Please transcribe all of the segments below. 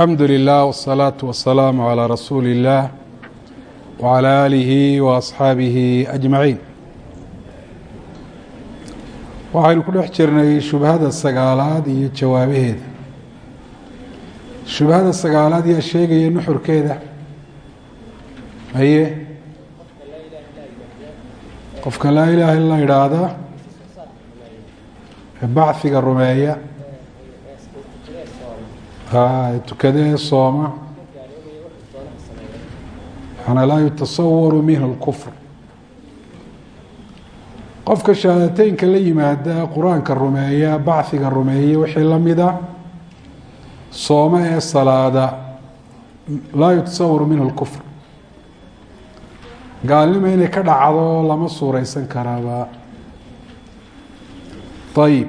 alxamdu lilah wsalaatu wasalaamu calaa rasuuli illaah wacalaa aalihi wa asxaabihi ajmaciin. Waxaynu ku dhex jirnay shubhada sagaalaad iyo jawaabaheeda. Shubhada sagaalaad yaa sheegaya nuxurkeeda. Haye? Qofka laa ilaaha ila idhaahda bachiga rumeeya tukadee sooma manaa laa yutasawaru minhu اlkufr qofka shahaadateynka la yimaada qur'aanka rumeeya bachiga rumeeya wixii lamida sooma ee salaada laa yutasawaru minhu اlkufr gaalnimo inay ka dhacdo lama suureysan karaaba ayib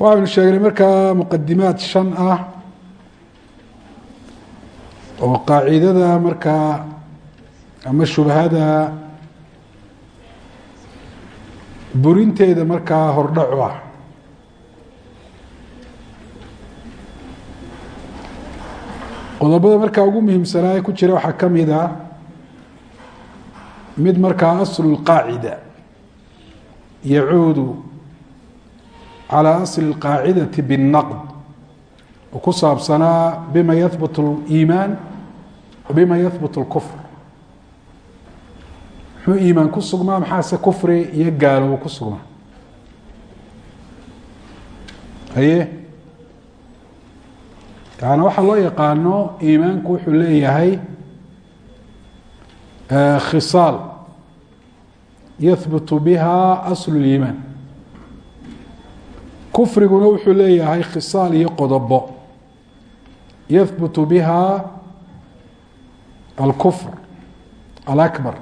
waxaynu sheegnay markaa muqadimaad shan ah oo qaacidada markaa ama shubhada burinteeda markaa hordhacu ah. Qodobada markaa ugu muhiimsanaa ee ku jira waxaa ka mid a mid markaa aslu اlqaacida yacuudu calى asli اlqaacidati bالnaqd oo ku saabsanaa bima yahbut اliimaan wa bima yahbut اlkufr muxuu iimaan ku sugmaa maxaase kufri iyo gaaloobo ku sugmaa haye yaani waxaa loo yaqaano iimaanku wuxuu leeyahay khisaal yahbutu biha aslu اliimaan kufriguna wuxuu leeyahay khisaal iyo qodobo yahbutu biha alkufr alakbar.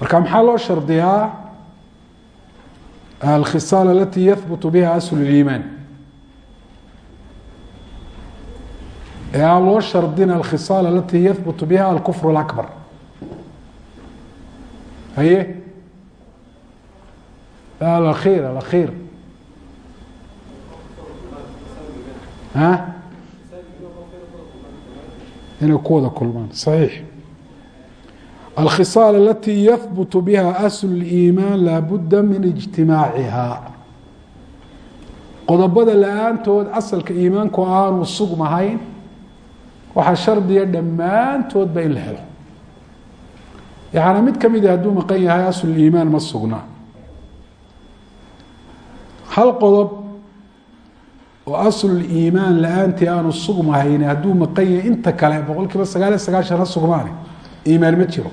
Marka maxaa loo shardiyaa? Alkhisaal alati yahbutu biha aslu اliimaan ee loo shardina alkhisaal alati yahbutu biha alkufr اlakbar haye alakhiir alakhiir a inay ku wada kulmaan. صaxiix alkhisaal alati yahbut biha asl اliimaan laabuda min ijtimaaciha. Qodobada la'aantood asalka iimaanku aanu sugmahayn waxaa shardiga dhammaantoodba in la helo. Yaani mid kamida hadduu maqan yahay asl iimaan ma sugna hal qodob oo aslu iimaan la'aantii aanu sugmahayn hadduu maqan yahay inta kale boqol kiiba sagaal iyo sagaashan ha sugmaane iimaan ma jiro.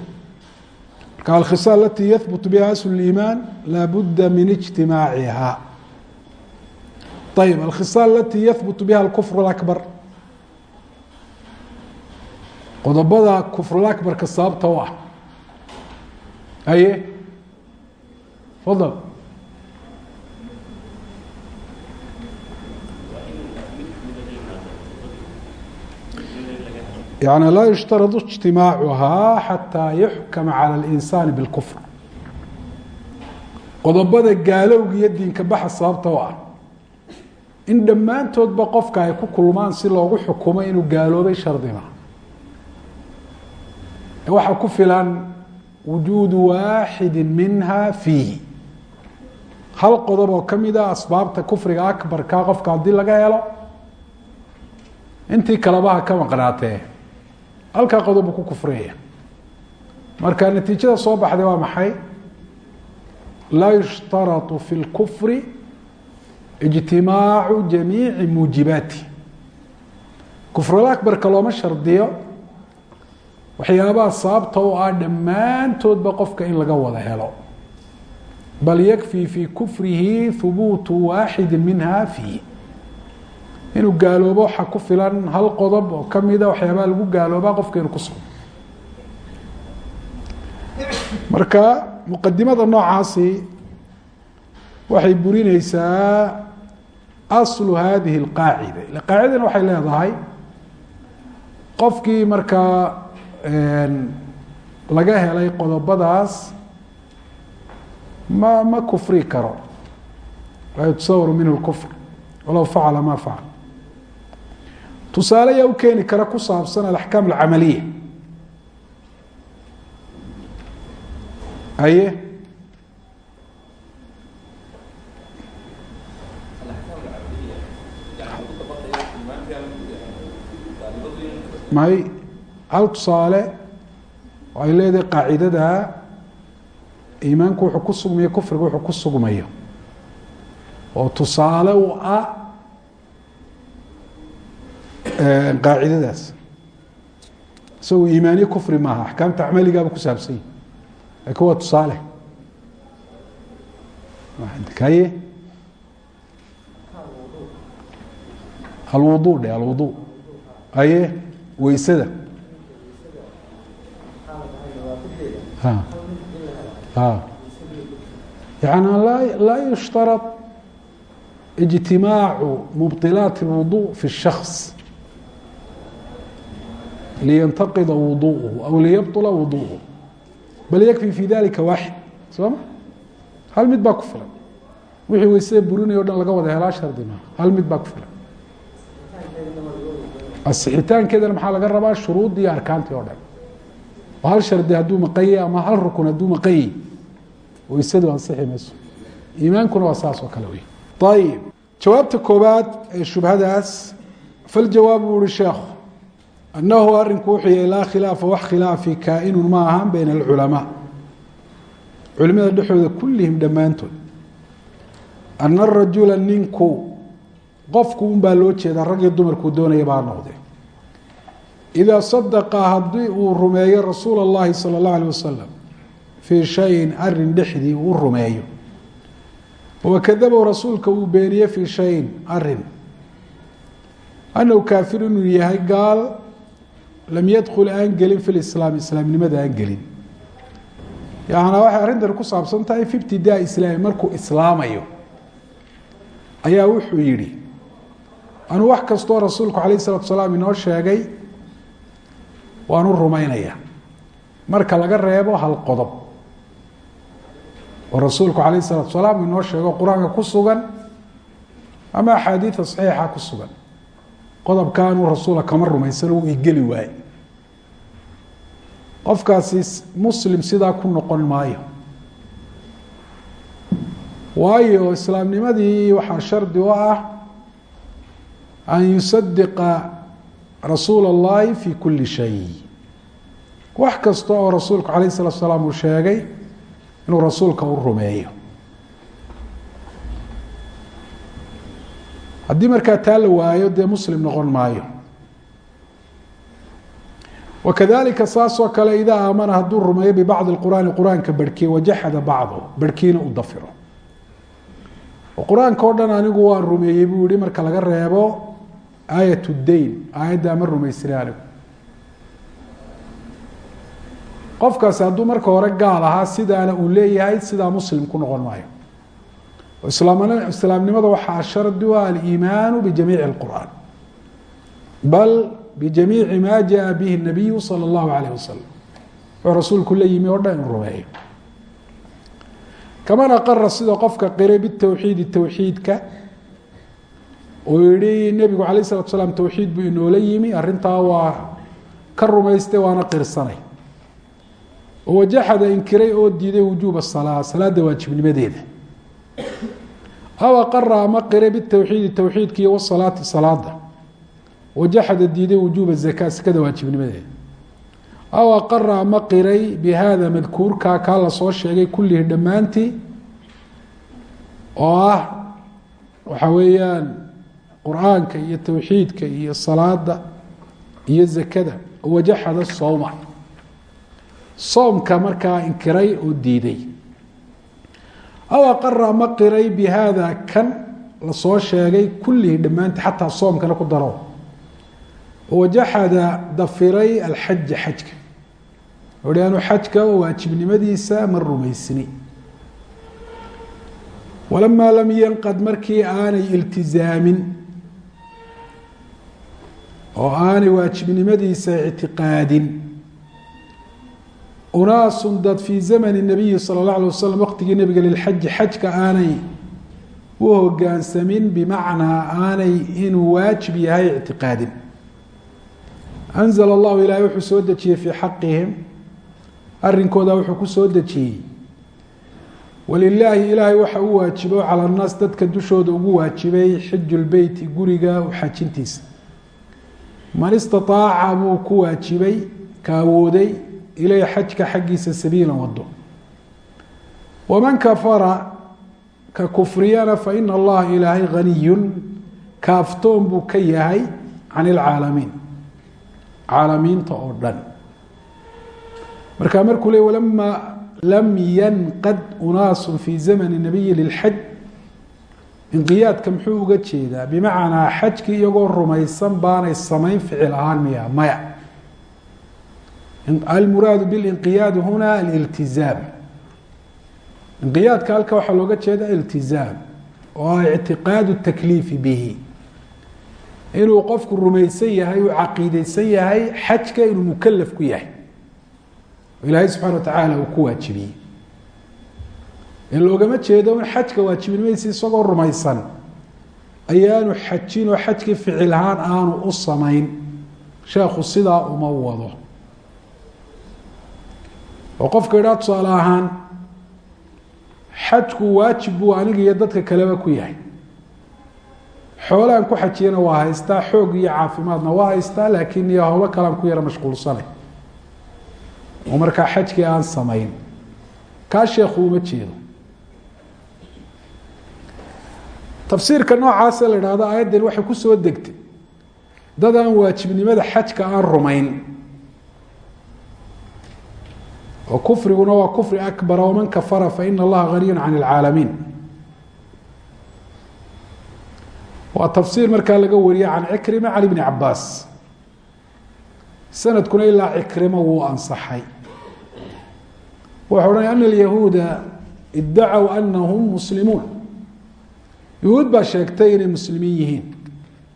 Marka alkhisaal alati yahbut biha aslu iimaan laabuda min ijtimaaciha. Ayib alkhisaal alati yahbut biha alkufr اakbar qodobada kufrulakbarka sababta u ah. Haye? Fadal yani laa yushtaradu ijtimaacuhaa xataa yuxkama cala alinsaani bilkufr qodobada gaalowga iyo diinka baxa sababta o ah in dhammaantoodba qofka ay ku kulmaan si loogu xukumo inuu gaaloobay shardima waxaa ku filan wujuudu waaxidi minha fiihi hal qodob oo ka mid a asbaabta kufriga akbarka qofka haddii laga helo intii kaleba ka maqnaatee halkaa qodob buu ku kufriyaya marka natiijada soo baxday waa maxay? Laa yushtaratu fi اlkufri ijtimaacu jamiici muujibaati kufrulakbarka looma shardiyo waxyaabaha sababta u ah dhammaantoodba qofka in laga wada helo. Bal yakfii fi kufrihi hubuutu waaxidi minha fiih inuu gaaloobo waxaa ku filan hal qodob oo kamida waxyaabaha lagu gaaloobaa qofka inuu kusugo marka muqadimada noocaasi waxay burineysaa aslu hadihi اlqaacida ila qaacidana waxay leedahay qofkii markaa laga helay qodobadaas ma ma kufri karo. Laa yutasawar minhu kufr walow facala ma facal tusaale yaa u keeni kara ku saabsan alaxkaam alcamaliya. Aye may hal tusaale ay leedahay qaacidada iimaanku wuxuu ku sugmayo kufriga wuxuu ku sugmayo. Oo tusaale u ah qaacidadaas isagoo iimaaniye kufri maaha axkaamta acmaligaaba ku saabsan yahi lakin waa tusaale kaye alwudu dhe alwudu aye weysada yani laa yushtarط اجtimaacu mubطilaat الwuضuء fi الshaks liyntaqida wuduuhu aw liyabطula wuduuhu bal yakfi fi dalika waaxid soo ma hal mid baa ku filan wixii weysada burinaya o dhan laga wada helaa shardi maa hal mid baa ku filan asixitaankeedana maxaa laga rabaa shuruuddii arkaantii oo dhan oo hal shardi hadduu maqanye ama hal rukun hadduu maqanye weysadu ansixi mayso iimaankuna waa saas oo kale wey ayib jawaabta annahu arinku wuxuu yahay laa khilaafa wax khilaafi kaainun ma ahan bayna alculamaa culimada dhexooda kullihim dhammaantood ana arajula ninku qofku un baa loo jeedaa rag iyo dumarkuu doonaya baa noqde idaa sadaqa haddii uu rumeeyo rasuula اllahi salى اllahu alيه wasalam fii shayin arin dhexdii uu rumeeyo wakadabow rasuulka uu beeniye fii shayin arin anahu kaafir inuu yahay gaal lam yadkul aan gelin fi lislaam islaamnimada aan gelin. Yaana waxay arrintani ku saabsan tahay fi islaami markuu islaamayo ayaa wuxuu yihi anuu wax kastoo rasuulku alayh isalatu salaam inoo sheegay waanu rumaynaya marka laga reebo hal qodob oo rasuulku alayh isalatu salaam inoo sheego qur'aanka ku sugan ama axaadiida saxiixa ku sugan qodobkaanuu rasuula kama rumaysan uu igeli waaye qofkaasi muslim sidaa ku noqon maayo waayo islaamnimadii waxaa shardi u ah an yusadiqa rasuula اllahi fi kuli shay wax kasta oo rasuulku alayh الsalatu salaam uu sheegay inuu rasuulka u rumeeyo Haddii markaa taa la waayo dee muslim noqon maayo. Wakadalika saasoo kale idaa aamana hadduu rumeeyo bibacdi اqur'aani qur'aanka barhkii wajaxada bacdo barhkiina u dafiro. Qur'aanka dhan anigu waan rumeeyey buu yihi marka laga reebo aayat dayn aayaddaa ma rumaysani anigu. Qofkaasi hadduu marka hore gaal ahaa sidaana uu leeyahay sidaa muslim noqon maayo islaamnimada waxaa shardi u ah aliimaanu bijamiici اlqur'an bal bijamiici ma jaءa bihi الnabiyu salى اllahu alayh wasalam wuxuu rasuulku la yimi o dhan inu rumeeyo kaman aqara sida qofka qiray bitowxiidi towxiidka oo yihi nebigu alayh الsalatu salaam towxiid buu inoola yimi arintaa waa ka rumaystay waana qirsanay oo wajaxada inkiray oo diiday wujuuba salaa salaada waajibnimadeeda aw aqara ama qiray bitowxiidi towxiidka iyo wasalaati salaada. Wajaxada diiday wujuuba zakaa sekada waajibnimadeeda. Aw aqara ama qiray bi hada madkuurkaa kaa la soo sheegay kullihi dhammaantii oo ah waxa weeyaan qur'aanka iyo towxiidka iyo salaada iyo zakada. Wajaxada sowma soomka markaa inkiray oo diiday aw aqara ama qiray bi hada kan la soo sheegay kullihi dhammaantii xataa soomkana ku daro wajaxada dafiray alxaja xajka ohi anu xajka waajibnimadiisa ma rumaysni walamaa lam yanqad markii aanay iltizaamin oo aanay waajibnimadiisa ictiqaadin unaasun dad fii zamani nabiyi sala اllah alay wasalam waqtigii nebiga lilxaji xajka aanay u hogaansamin bimacnaa aanay inuu waajib yahay ictiqaadin. Anzla allahu ilaahay wuxuu soo dejiyey fii xaqihim. Arrinkooda wuxuu ku soo dejiyey. Walilaahi ilaahay waxa u waajibo cala annaas dadka dushooda ugu waajibay xiju lbeyti guriga xajintiisa. Man istaaaca buu ku waajibay ka awooday ileyh xajka xaggiisa sabiila wado waman kafara ka kufriyana faina allaha ilaahay haniyun kaaftoon buu ka yahay can ilcaalamiin caalamiinta oo dhan. Marka markuu le walama lam yanqad unaasu fi zamani nabiyi lilxaj inqiyaadka muxuu uga jeedaa? Bimacnaa xajkii iyagoo rumaysan baanay samayn ficil ahaan miya maya almuraadu bilinqiyaadi huna aliltizaam inqiyaadka halka waxaa looga jeeda iltizaam oo ictiqaadu takliifi bihi inuu qofku rumaysan yahay uu caqiideysan yahay xajka inuu mukalaf ku yahay ilaahay subxana watacaala uu ku waajibiyey loogama jeedo in xajka waajibnimadiisa isagoo rumaysan ayaanu xajin oo xajkii ficil ahaan aanu u samayn sheekhu sidaa uma wado oo qofka idhaa tusaale ahaan xajku waajib buu aniga iyo dadka kaleba ku yahay. Xoolahan ku xajiyana waa haystaa xoog iyo caafimaadna waa haystaa laakiin iyo howlo kalean ku yara mashquulsanay oo markaa xajkii aan samayn. Kaa sheekhu uma jeedo. Tafsiirka noocaasa la idhahdo aayaddan waxay ku soo degtay. Dad aan waajibnimada xajka aan rumayn kufriguna waa kufri akbara waman kafara faina allaha haniyun can ilcaalamiin waa tafsiir markaa laga wariye can cikrima can ibni cabaas sanadkuna ilaa cikrima wuu ansaxay. Wuxuu odhanaya ana alyahuuda iddacow anahum muslimuun. Yahuud baa sheegtay inay muslimiin yihiin.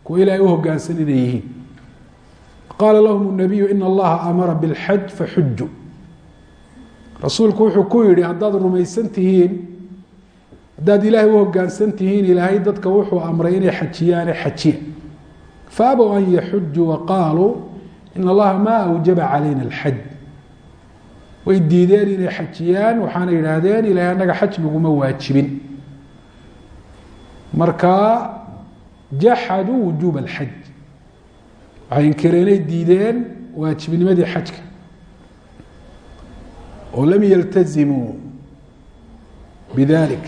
Kuwa ilaahay u hogaansan inay yihiin. Qaala lahum nabiyu ina allaha amara bilxaj faxuju rasuulku wuxuu ku yihi haddaad rumaysan tihiin haddaad ilaahay u hogaansan tihiin ilaahay dadka wuxuu amray inay xajiyaane xajiya faabow an yaxujuu waqaaluu in allaha ma awjaba calayna alxaj. Way diideen inay xajiyaan waxaana yidhaahdeen ilahay annaga xaj naguma waajibin. Markaa jaxaduu wujuub alxaj. Waxay inkireenay diideen waajibnimadii xajka oo lam yaltazimuu bidalik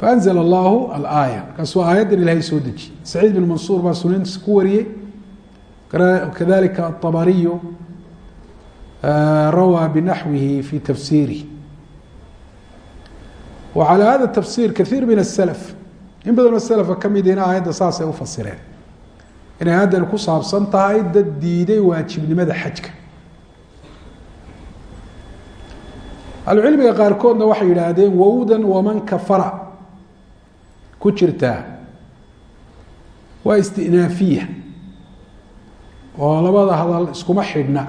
faanzl allahu alaaya markaasuu aayaddan ilahay soo dejiyey saciid bin mansuur baa sunantiisa ku wariyey kadalika aabariyu rawaa binaxwihi fi tafsiirih wa hada tafsir kaiir min aslf in badanoo slfa ka midina aayadda saasay u fasireen inay aayaddan ku saabsan tahay dad diiday waajibnimada xajka ahlucilmiga qaarkoodna waxay yidhaahdeen wowdan waman kafara. Ku jirtaa waa istinaafiya. Oo labada hadal iskuma xidhna.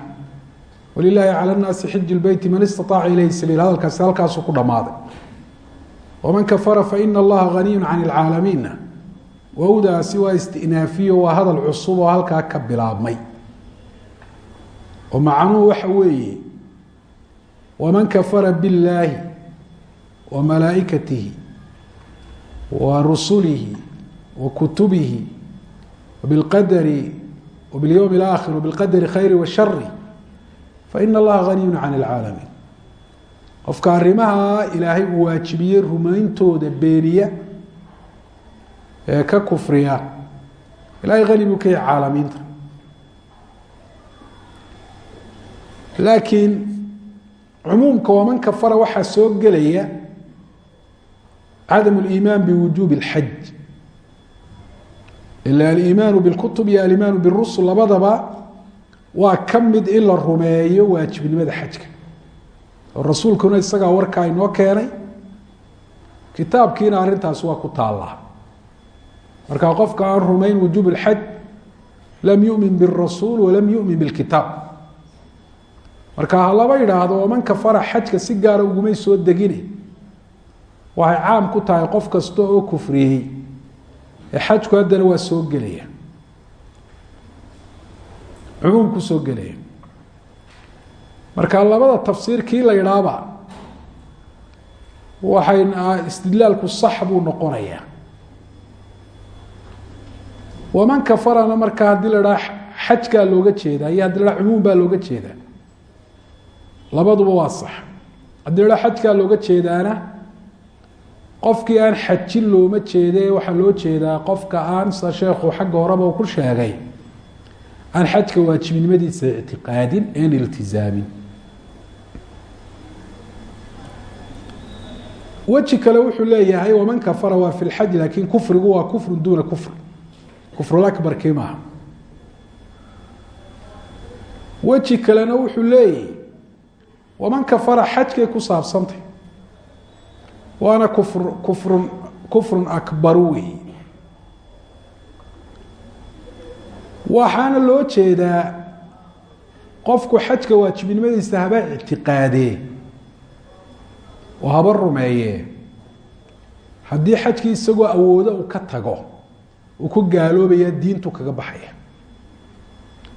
Walilaahi cala nnaasi xiju lbeyti man istaaaca ilayhi sabiil hadalkaasi halkaasuu ku dhammaaday. Waman kafara faina allaha haniyun can ilcaalamiinna wowdaasi waa istinaafiyo waa hadal cusub oo halkaa ka bilaabmay. Oo macnuhu waxa weeye waman kafara biاllaahi wa malaa'ikatihi wa rusulihi wa kutubihi wabilqadari wabilyowmi اlaakhir wabilqadari khayri wa shari faina allaha haniyun can ilcaalamiin qofka arrimaha ilaahay rumayntooda beeniya ee ka kufriya ilahay hani buu laakiin cumuumka waman kafara waxaa soo gelaya cadam اliimaan biwujuubi اlxaj ila aliimaanu biاlkutub iyo alimaanu biاrusul labadaba waa ka mid in la rumeeyo waajibnimada xajka oo rasuulkuna isagaa warkaa inoo keenay kitaabkiina arrintaasi waa ku taallaa marka qofka aan rumayn wujuub اlxaj lam yumin biاrasuul walam yumin biاlkitaab marka ha laba idhaahdo waman kafara xajka si gaara ugumay soo degine waxay caam ku tahay qof kasta oo kufriyey ee xajku haddana waa soo gelaya. Cumuum ku soo gelaya. Marka labada tafsiir kii la idhaaba waxay istidlaalku sax buu noqonayaa waman kafarana marka haddii la dhaha xajkaa looga jeedaa iyo haddi la dhaha cumuum baa looga jeedaa labaduba waa sax. Haddii la xajkaa looga jeedaana qofkii aan xajin looma jeede waxaa loo jeedaa qofka aan sida sheekhu xagga horeba ku sheegay. Aan xajka waajibnimadiisa ictiqaadin een iltizaamin. Weji kale wuxuu leeyahay waman kafara waa fi lxaj laakin kufrigu waa kufru duuna kufr. Kufrulabarkii maaha. Weji kalena wuxuu leeyahy waman kafara xajkay ku saabsantay. Waana kufr kufrun kufrun akbaru wey waxaana loo jeedaa qofku xajka waajibnimadiisa haba ictiqaadee oo haba rumeeye. Haddii xajkii isagoo awoodo uu ka tago uu ku gaaloobaya diintu kaga baxaya.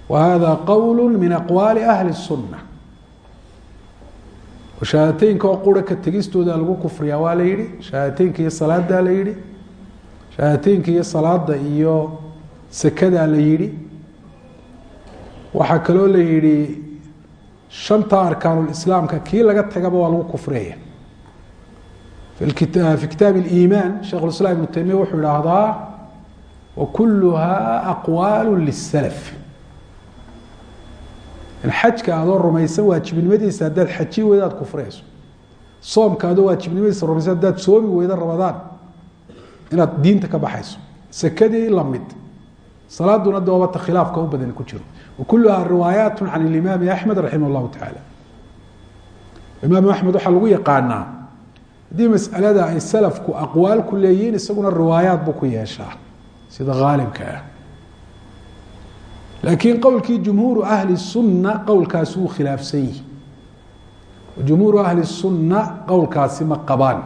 Wa hada qowl min aqwaali ahli shahaataynka oo qura ka tegistooda lagu kufriyaa waa la yihi shahaataynka iyo salaada la yihi shahaataynka iyo salaada iyo sakadaa la yihi waxaa kaloo la yihi shanta arkaanulislaamka kii laga tagaba waa lagu kufriyaya ah, fi kitaab اliimaan sheikhulislaam ibnu taymiya wuxuu idhaahdaa wa kuluha aqwaal liلslf xajka adoo rumaysan waajibnimadiisa hadaad xaji weydaad kufrayso soomka adoo waajibnimadiisa rumaysan hadaad soomi weyda rabadaan inaad diinta ka baxayso. Sakadii la mid salaaduna doobata khilaafka u badan ku jiro. Wa kuluhaa can limaami axmed raximah llahu tacaala. Imaam axmed waxaa lagu yaqaanaa haddii masalada ay salafku aqwaal ku leeyihiin isaguna riwaayaad buu ku yeeshaa. Sida haalibka ah laakiin qowlkii jumhuuru ahli sunna qowlkaasi wuu khilaafsan yihi jumhuuru ahli sunna qowlkaasi ma qabaan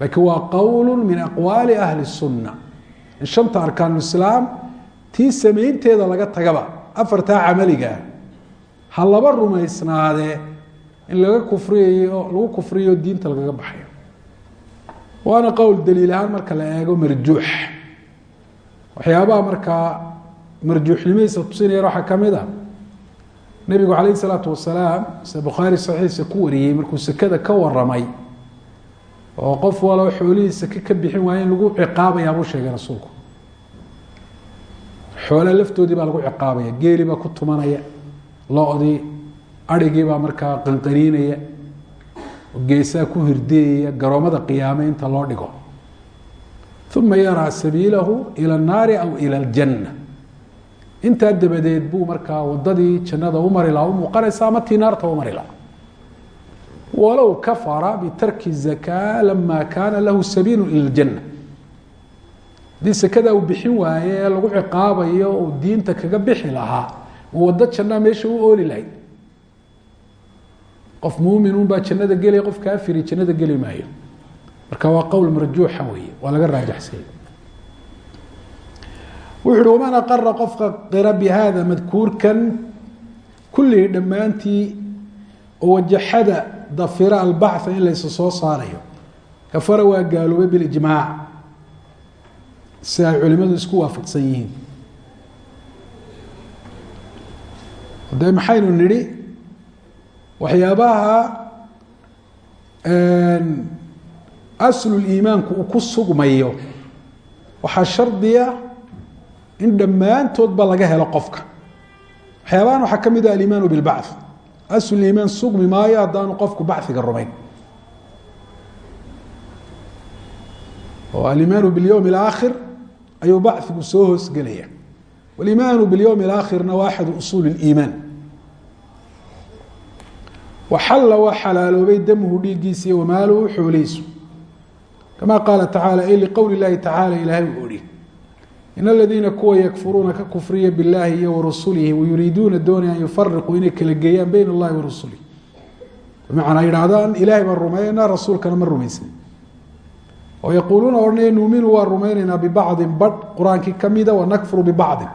laakiin waa qowl min aqwaali ahli sunna. In shanta arkaanulislaam tii samaynteeda laga tagaba afartaa camaligaa ha laba rumaysnaadee in laga kufriyayo lagu kufriyo diinta lagaga baxayo. Waana qowl daliil ahaan marka la eego marjuux. Waxyaabaha markaa marjuuxnimadiisa tusinaya waxaa ka mid a. Nebigu calayh isalaatu wasalaam sida bukhaari saxiixa ku wariyey markuu sekada ka waramay oo qof walo xoolihiisa ka ka bixin waaya lagu ciqaabayaa buu sheegay rasuulku. Xoolaa laftoodii baa lagu ciqaabaya geeli baa ku tumanaya lo-dii arigii baa markaa qanqaniinaya geesaa ku hirdiyaya garoomada qiyaame inta loo dhigo. Uma yaraa sabiilahu ila اnaari aw ila اljanna intaa dabadeed buu markaa wadadii jannada umari laha umuuqanaysa ama tii naarta umari laha walow kafara bitarki zakaa lama kaana lahu sabiilu ila اljanna haddii sakadaa uu bixin waaye ee lagu ciqaabayo uu diinta kaga bixi lahaa wado jannaa meesha u ooli lahayd. Qof muuminuun baa jannada gelaya qof kaafiri jannada geli maayo. Marka waa qowl marjuuxa weeye waa laga raajaxsanya wuxu uhi waman aqara qofka qira bihada madkuurkan? Kullihii dhammaantii wajaxada dafira albactha in laysa soo saarayo. Kafara waa gaaloobay bilijmaac si ay culimadu isku waafaqsan yihiin. De maxaynu nidhi waxyaabaha asluliimaanku uu ku sugmayo waxaa shardiya in dhammaantoodba laga helo qofka. Waxyaabahan waxaa ka mid ah alimaanu bilbacth. Asluliimaan sugmi maayo haddaanu qofku bachiga rumayn. Oo alimaanu bilyowm alaakhir ayuu bachigu soo hoosgelaya walimaanu bilyowm alaakhirna waa axadu usuuli اliimaan waxalla waa xalaaloobay damhu dhiiggiisa iyo wamaaluhu xoolihiisu kama qaala tacala ay liqowli llahi tacala ilaahay uu ihi in aladiina kuwa yakfuruuna ka kufriya biاllahi iyo warasulihi wayuriiduuna doonaya an yufariquu inay kala geeyaan beyn اllahi wa rasulih bimacnaa yidhaahdaan ilahay baan rumeynaa rasuulkana ma rumaysan oo yaquuluuna odhanaya nuuminu waa rumaynaynaa bibacdin badh qur'aankii kamida wanakfuru bibacdin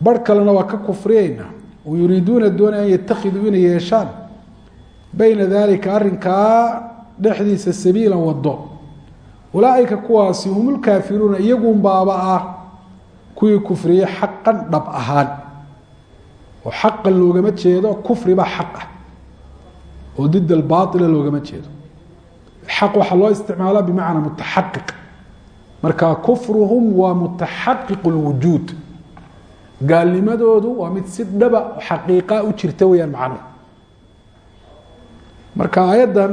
badh kalena waa ka kufriyeynaa yuriiduuna doona an yatakiduu inay yeeshaan bayna dalika arinkaa dhexdiisa sabiila wado ulaaika kuwaasi hum lkaafiruuna iyagunbaaba ah kuwii kufriyey xaqan dhab ahaan. Oo xaqan loogama jeedo kufriba xaq ah. Oo did albaaila loogama jeedo. Xaq waxaa loo isticmaala bimacnaa mutaxaqiq. Marka kufruhum waa mutaxaqiq lwujuud gaalnimadoodu waa mid si dhaba xaqiiqa u jirta weyaan macnuhu marka ayaddan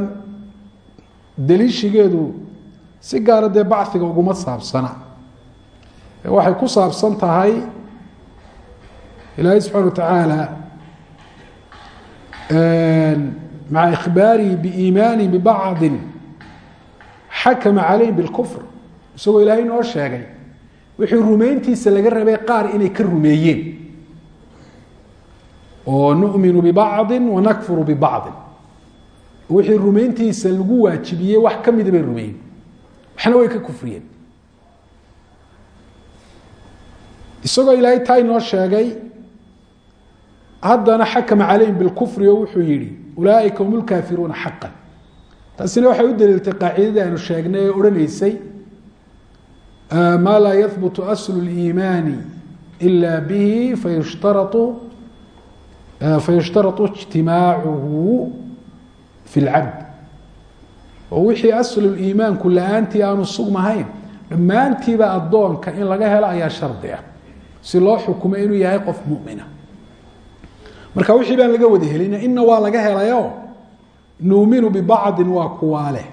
daliishigeedu si gaara dee bachiga uguma saabsana. Waxay ku saabsan tahay ilaahay subxana wa tacaala maca ikhbaarihi biiimaani bibacdi xakama calayhim bilkufr. Isagoo ilaahay noo sheegay wixii rumayntiisa laga rabay qaar inay ka rumeeyeen. Oo numinu bibacdi wanakfuru bibacdi wixii rumayntiisa lagu waajibiyey wax ka bay rumeeyeen waxna way ka kufriyeen. Isagoo ilaahay taa inoo sheegay haddana xakama calayhim bilkufri oo wuxuu yihi ulaaika hum lkaafiruuna xaqan. Taasina waxay u daliiltay qaacidadii aanu sheegnay ee odhanaysay maa laa yahbutu aslu اliimaani ila bihi fayushtarau fayushtarau ijtimaacuhu fi اlcabd oo wixii asluliimaanku la'aantii aanu sugmahayn dhammaantiiba addoonka in laga helo ayaa shardi ah. Si loo xukumo inuu yahay qof mumina. Marka wixii baan laga wada helin ina waa laga helayo nuuminu bibacdin waa kuwaa leh.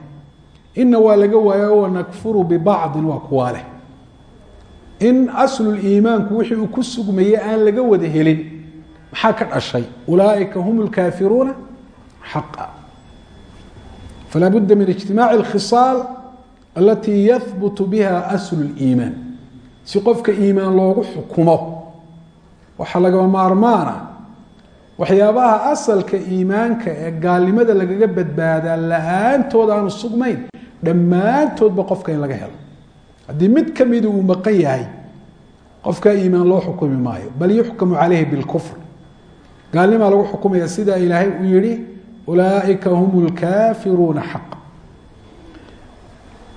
Waa laga waayo wanakfuru bibacdin waa kuwaa in asluliimaanku wixii uu ku sugmayey aan laga wada helin maxaa ka dhashay? Ulaaئika hum lkaafiruuna xaqa falaa budda min ijtimaaci اlkhisaal alatii yahbutu biha aslu اliimaan si qofka iimaan loogu xukumo waxaa lagama maarmaana waxyaabaha asalka iimaanka ee gaalnimada lagaga badbaadaa la'aantood aanu sugmayn dhammaantoodba qofka in laga helo. Haddii mid kamida uu maqan yahay qofkaa iimaan loo xukumi maayo. Bal yuxkamu calayhi bilkufr gaalnimaa lagu xukumaya sidaa ilaahay ulaaئika hum lkaafiruuna xaqa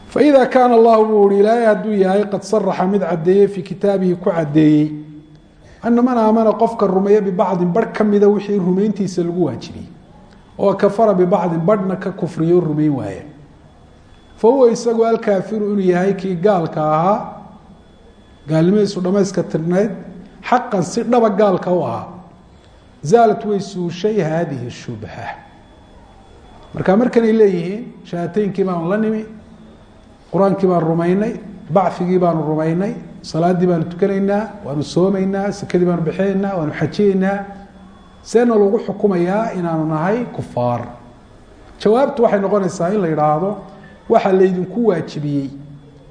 faida kaana allahu buu ihi ilaahay hadduu yahay qad saraxa mid cadeeyey fii kitaabihi ku cadeeyey ana man aamana qofka rumeeya bibacdin barh kamida wixii rumayntiisa lagu waajibiyey oo kafara bibacdin barhna ka kufriyo rumayn waaya fa huwa isagu alkaafiru inuu yahay kii gaalka ahaa gaalnimadiisu dhamayska tirnayd xaqan si dhaba gaalka u ahaa zaalat way suushay haadihi shubha marka markanay leeyihiin shahaateynkii baanu la nimi qur'aankii baan rumaynay bacigii baanu rumaynay salaadii baanu tukanaynaa waanu soomaynaa sekadii baanu bixinaynaa waanu xajiyeynaa. Seena lagu xukumayaa inaanu nahay kufaar. Jawaabtu waxay noqonaysaa in la yidhaahdo waxa laydinku waajibiyey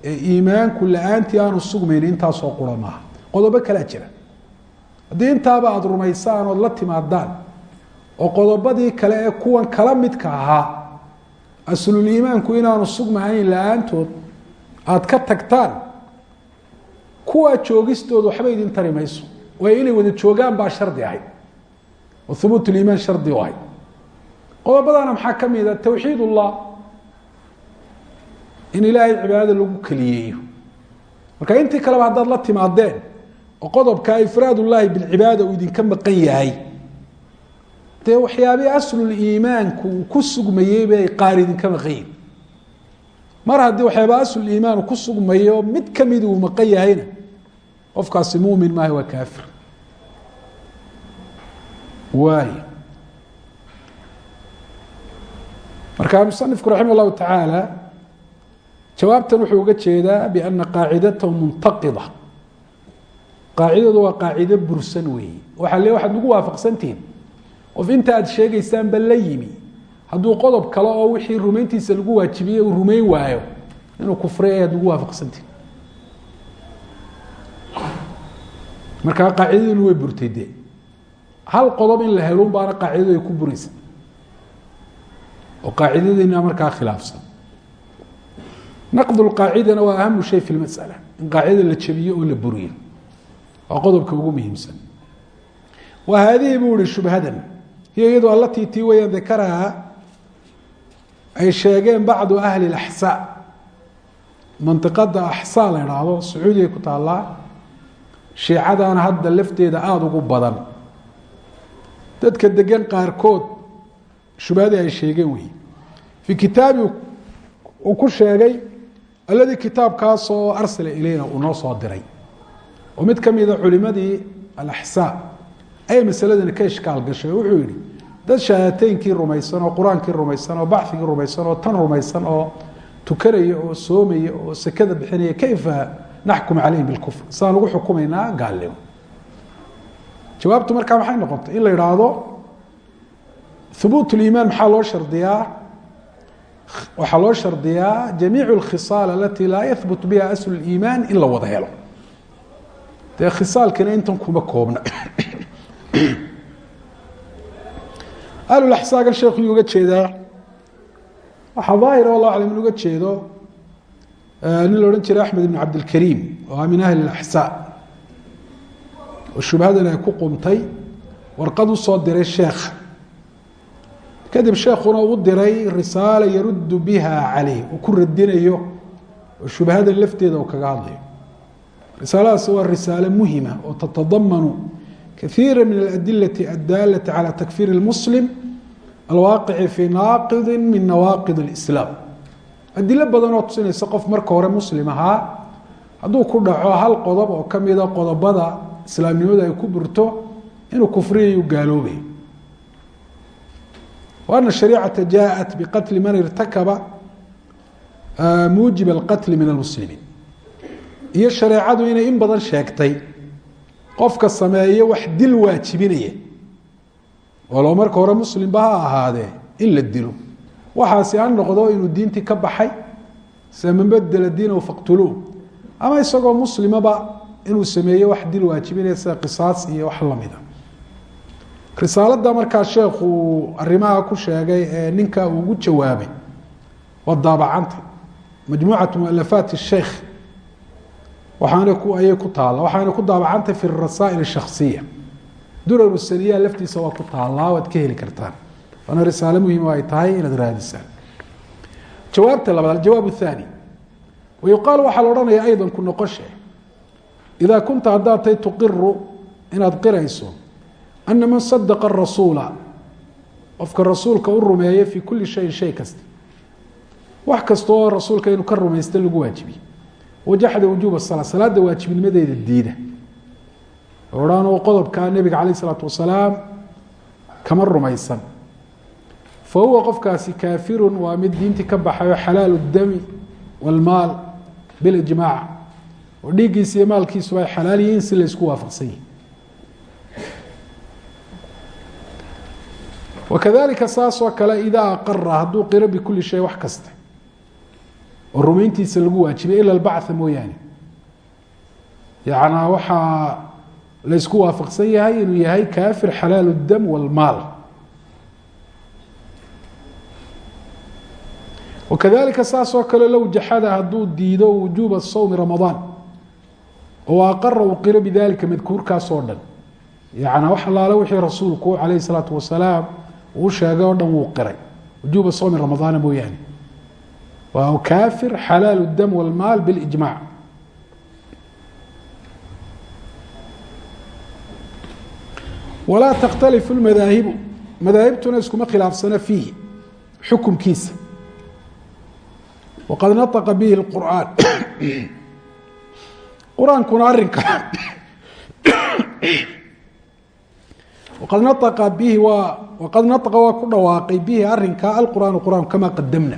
ee iimaanku la'aantii aanu sugmayn intaasoo qura maaha. Qodobo kalaa jira. Haddii intaaba aada rumaysaan ood la timaadaan oo qodobadii kale ee kuwan kala midka ahaa asluliimaanku inaanu sugmahayn la'aantood aada ka tagtaan kuwaa joogistooda waxba idin tari mayso waayo inay wada joogaan baa shardi ahayd oo hubuut liimaan shardi u ahayd qodobadana maxaa ka mida towxiid in ilaahay cibaadada lagu keliyeeyo. Marka intii kaleba haddaad la timaadeen oo qodobka ifraad ullaahi bilcibaada uu idinka maqan yahay dee waxyaabihii asluliimaanku ku sugmayey bay qaar idinka maqan mar haddii waxyaaba asluliimaan ku sugmayo mid ka mid uu maqan yahayna qofkaasi mumin maaha waa kaafir. Waay marka musanifku raxima llahu tacaala jawaabtan wuxuu uga jeedaa biana qaacidatahu muntaqida. Qaacidadu waa qaacido bursan weeye. Waxaa le waxaad nagu waafaqsantihin qof inta aad sheegaysaanba la yimi. Hadduu qodob kale oo wixii rumayntiisa lagu waajibiyey uu rumayn waayo inuu kufriy ayaad nagu waafaqsantihin markaa qaacidadinu way burtay de hal qodob in la helun baana qaacidadu ay ku buraysa. Oo qaacidadiina markaa khilaafsan. Naqd waa ahamu shay fi lmasala in qaacidada la jabiyo oo la buriyo. Waa qodobka ugu muhiimsan. Wa haadihi buu ihi shubhadan hiyo iyadu allatii tii ay sheegeen bacdu ahli اlaxsaa mantiqada axsaa la idhaahdo sacuudiga ku taallaa shiicadana hadda lafteeda aada ugu badan. Dadka degan qaarkood shubhadii ay sheegeen wey fii kitaabi uu ku sheegay alladii kitaabkaasoo arsala ilayna uu noo soo diray. Oo mid ka mida culimadii alaxsaa ayay masaladani ka ishkaal gashay oo wuxuu yihi dad shahaateynkii rumaysan oo qur'aankii rumaysan oo baxigii rumaysan oo tan rumaysan oo tukanaya oo soomaya oo sekada bixinaya kayfa naxkum calayhim bilkufr sidaan ugu xukumaynaa gaalnimo. Jawaabtu markaa maxay noqotay? In la idhaahdo hubuut liimaan maxaa loo shardiyaa? Waxaa loo shardiyaa jamiic اkhisaal alati laa yahbut biha asl اiimaan in la wada helo. Dee khisaalkina intan kuma koobna ahlulaxsaagan sheekhu yuu uga jeedaa. Waxaa daahir wallah aclam in uga jeedo nin la odhan jiray axmed ibn cabdilkariim oo ah min ahli اlaxsaa oo shubhadan ay ku qumtay warqad u soo diray sheekha kadib sheekuna u diray risaala yaruddu biha caleyh uu ku radinayo oo shubhadan lafteeda uu kaga hadlayo. Risaaladaas waa risaalo muhima oo tatadamanu kaiira min aladilati addaalati cala takfiir اlmuslim alwaaqici fii naaqidi min nawaaqid اlislaam adilo badan oo tusinaysa qof marka hore muslim ahaa hadduu ku dhaco hal qodob oo kamida qodobada islaamnimadu ay ku burto inuu kufriyayu gaaloobay وأن الشhريعaةa جاءت بqتل maن ارتakبa muجiب الqتل miن المسلمiiن iyo شhareecadu inay in badan sheegtay qofka sameeye wax dil waajibinaya. Walow marka hore mslimba ha ahaadee in la dilo. Waxaasi ha noqdo inuu diintii ka baxay sida man bedela diinahu faqtuluuh ama isagoo muslimaba inuu sameeye wax dil waajibinaya sida qisaas iyo wax lamida risaalada markaa sheekhu arimaha ku sheegay ee ninka uu ugu jawaabay waa daabacanta. Majmuucatu mualafaat sheikh waxaana ayay ku taalla waxaana ku daabacantay fi rasaa'il shaksiya durar saniya laftiisa waa ku taallaa waad ka heli kartaan. Waana risaalo muhima ay tahay inaad raadisaan. Jawaabta labaad aljawaab الthani wayuqaalu waxaa la odhanaya aydan ku noqoshe idaa kunta haddaad tuqiru inaad qirayso ana man sadaqa rasuula qofka rasuulka u rumeeya fii kuli shayin shay kasta. Wax kasta oo rasuulka inuu ka rumaysta lagu waajibiye wajaxda wujuuba sala salaada waajibnimadeeda diida. Odhan qodobkaa nebiga calayh isalaatu wasalaam kama rumaysan. Fa huwa qofkaasi kaafirun waa mid diintii ka baxayo xalaalu dami walmaal bilijmaac oo dhiiggiisa iyo maalkiisuba ay xalaal yihiin si laysku waafaqsan yihi wakadalika saasoo kale idaa aqara hadduu qiro bikuli shay wax kasta oo rumayntiisa lagu waajibay ila albactha mooyaane yacnaa waxaa laysku waafaqsan yahay inuu yahay kaafir xalaal اdam wاlmaal wakadalika saasoo kale low jaxada hadduu diido wujuuba sawmi ramadaan oo aqara uu qiro bidalika madkuurkaas oo dhan yacnaa wax allaale wixii rasuulku calayh الsalaatu wasalaam uu sheegay oo dhan wuu qiray wujuuba sawmi ramadaana mooyaane waa kaafir xalaal اdam wاlmaal biاlijmac walaa takhtalifu lmadaahibu madaahibtuna iskuma khilaafsana fiihi xukumkiisa waqad naطqa bihi اqur'aan qur-aankuna arinka waqad naطqa bihi waa waqad naطqa waa ku dhawaaqay bihi arinka alqur'aan qur'aan kama qadamna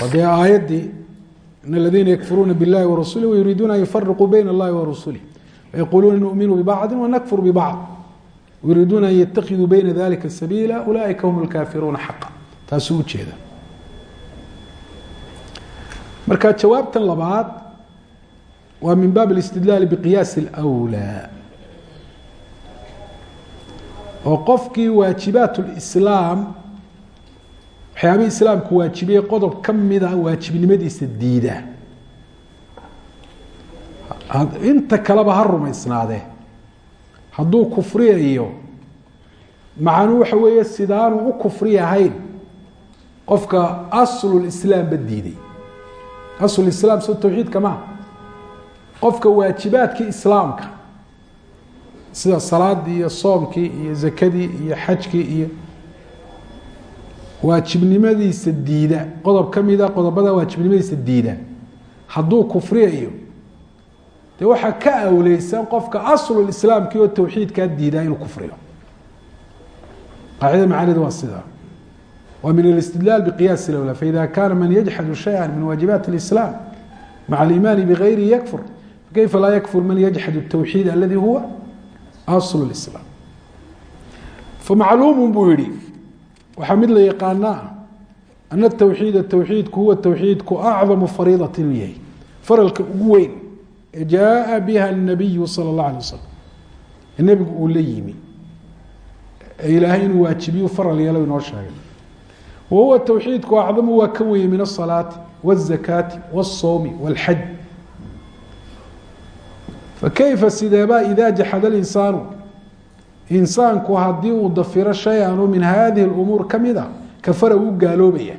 waa dee aayaddii in aladiina yakfuruuna biاllahi warasuulih wayuriiduuna an yufariquu bayna اllahi wa rasulih wayaquluuna nu'minu bibacdi wanakfur bibacd yuriiduuna an yatakiduu bayna dalika sabiila ulaaئika hum اlkaafiruuna xaqa taasuu ujeeda marka jawaabtan labaad waa min baab اlاstidlaal bqiyaas اlأwlى oo qofkii waajibaat اlislaam waxyaabihii islaamku waajibiyey qodob ka mida waajibnimadiisa diida. Inta kaleba ha rumaysnaadee. Hadduu kufriyayo macnuu waxa weeye sidaanu u kufri ahayn qofka aslulislaamba diiday aslulislaam soo tawxiidka maaha qofka waajibaadkii islaamka sida salaadii iyo soomkii iyo zakadii iyo xajkii iyo waajibnimadiisa diida qodob ka mida qodobada waajibnimadiisa diida hadduu kufriyayo dee waxaa ka awleysan qofka aslulislaamkii oo tawxiidkaa diidaa inuu kufriyo qaacidada macaanida waa sidaa wa min alistidlaal biqiyaas lowla faida kana man yajxadu shaya min waajibaat اlislaam maca alimaani bigayrihi yakfur fakayfa laa yakfur man yajxad الtawxiid aladi huwa asl اlislaam famacluumu buu yihi waxaa mid la yaqaanaa ana tawxiida tawxiidku huwa tawxiidku acdamu fariidati yahay faralka ugu weyn ee jaaa biha الnabiyu salى اllah alay wasalam ee nebigu uu la yimi ilaahay inuu waajibiyu faral yeelo inoo sheegay wa huwa tawxiidku acdamu waa ka weye min الصalaati والzakaati والsowmi والxaj fakayfa sideebaa ida jaxada اlinsaanu insaanku haddii uu dafiro shay-an min hadihi اlumuur kamida kafara uu gaaloobaya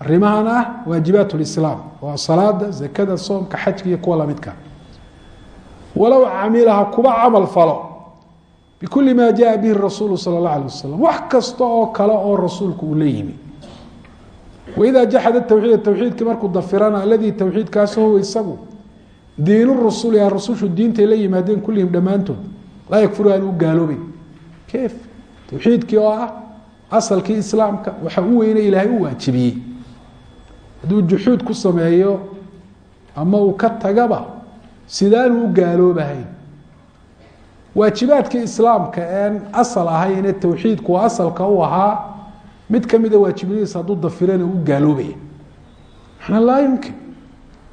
arimahan ah waajibaat اlislaam waa salaada zakada soomka xajka iyo kuwa lamidka walow camilaha kuba camal falo bikuli ma jaءa bihi rasuulu salى اllah alيه wasalam wax kasta oo kale oo rasuulku uu la yimi waida jaxada tawxiid tawxiidkii markuu dafirana aladii tawxiidkaas huwa isagu diin rusuli a rusushu diintay la yimaadeen kullihim dhammaantood laa yakfuru aan u gaaloobay kef oo ah asalkii islaamka waxa u weyne ilaahay u waajibiyey. Hadduu juxuud ku sameeyo ama uu ka tagaba sidaanu u gaaloobahayn. Waajibaadkii islaamka een asal ahayne tawxiidku asalka u ahaa mid kamida waajibnadiisa hadduu dafirana u gaaloobaya manaa laa yumkin.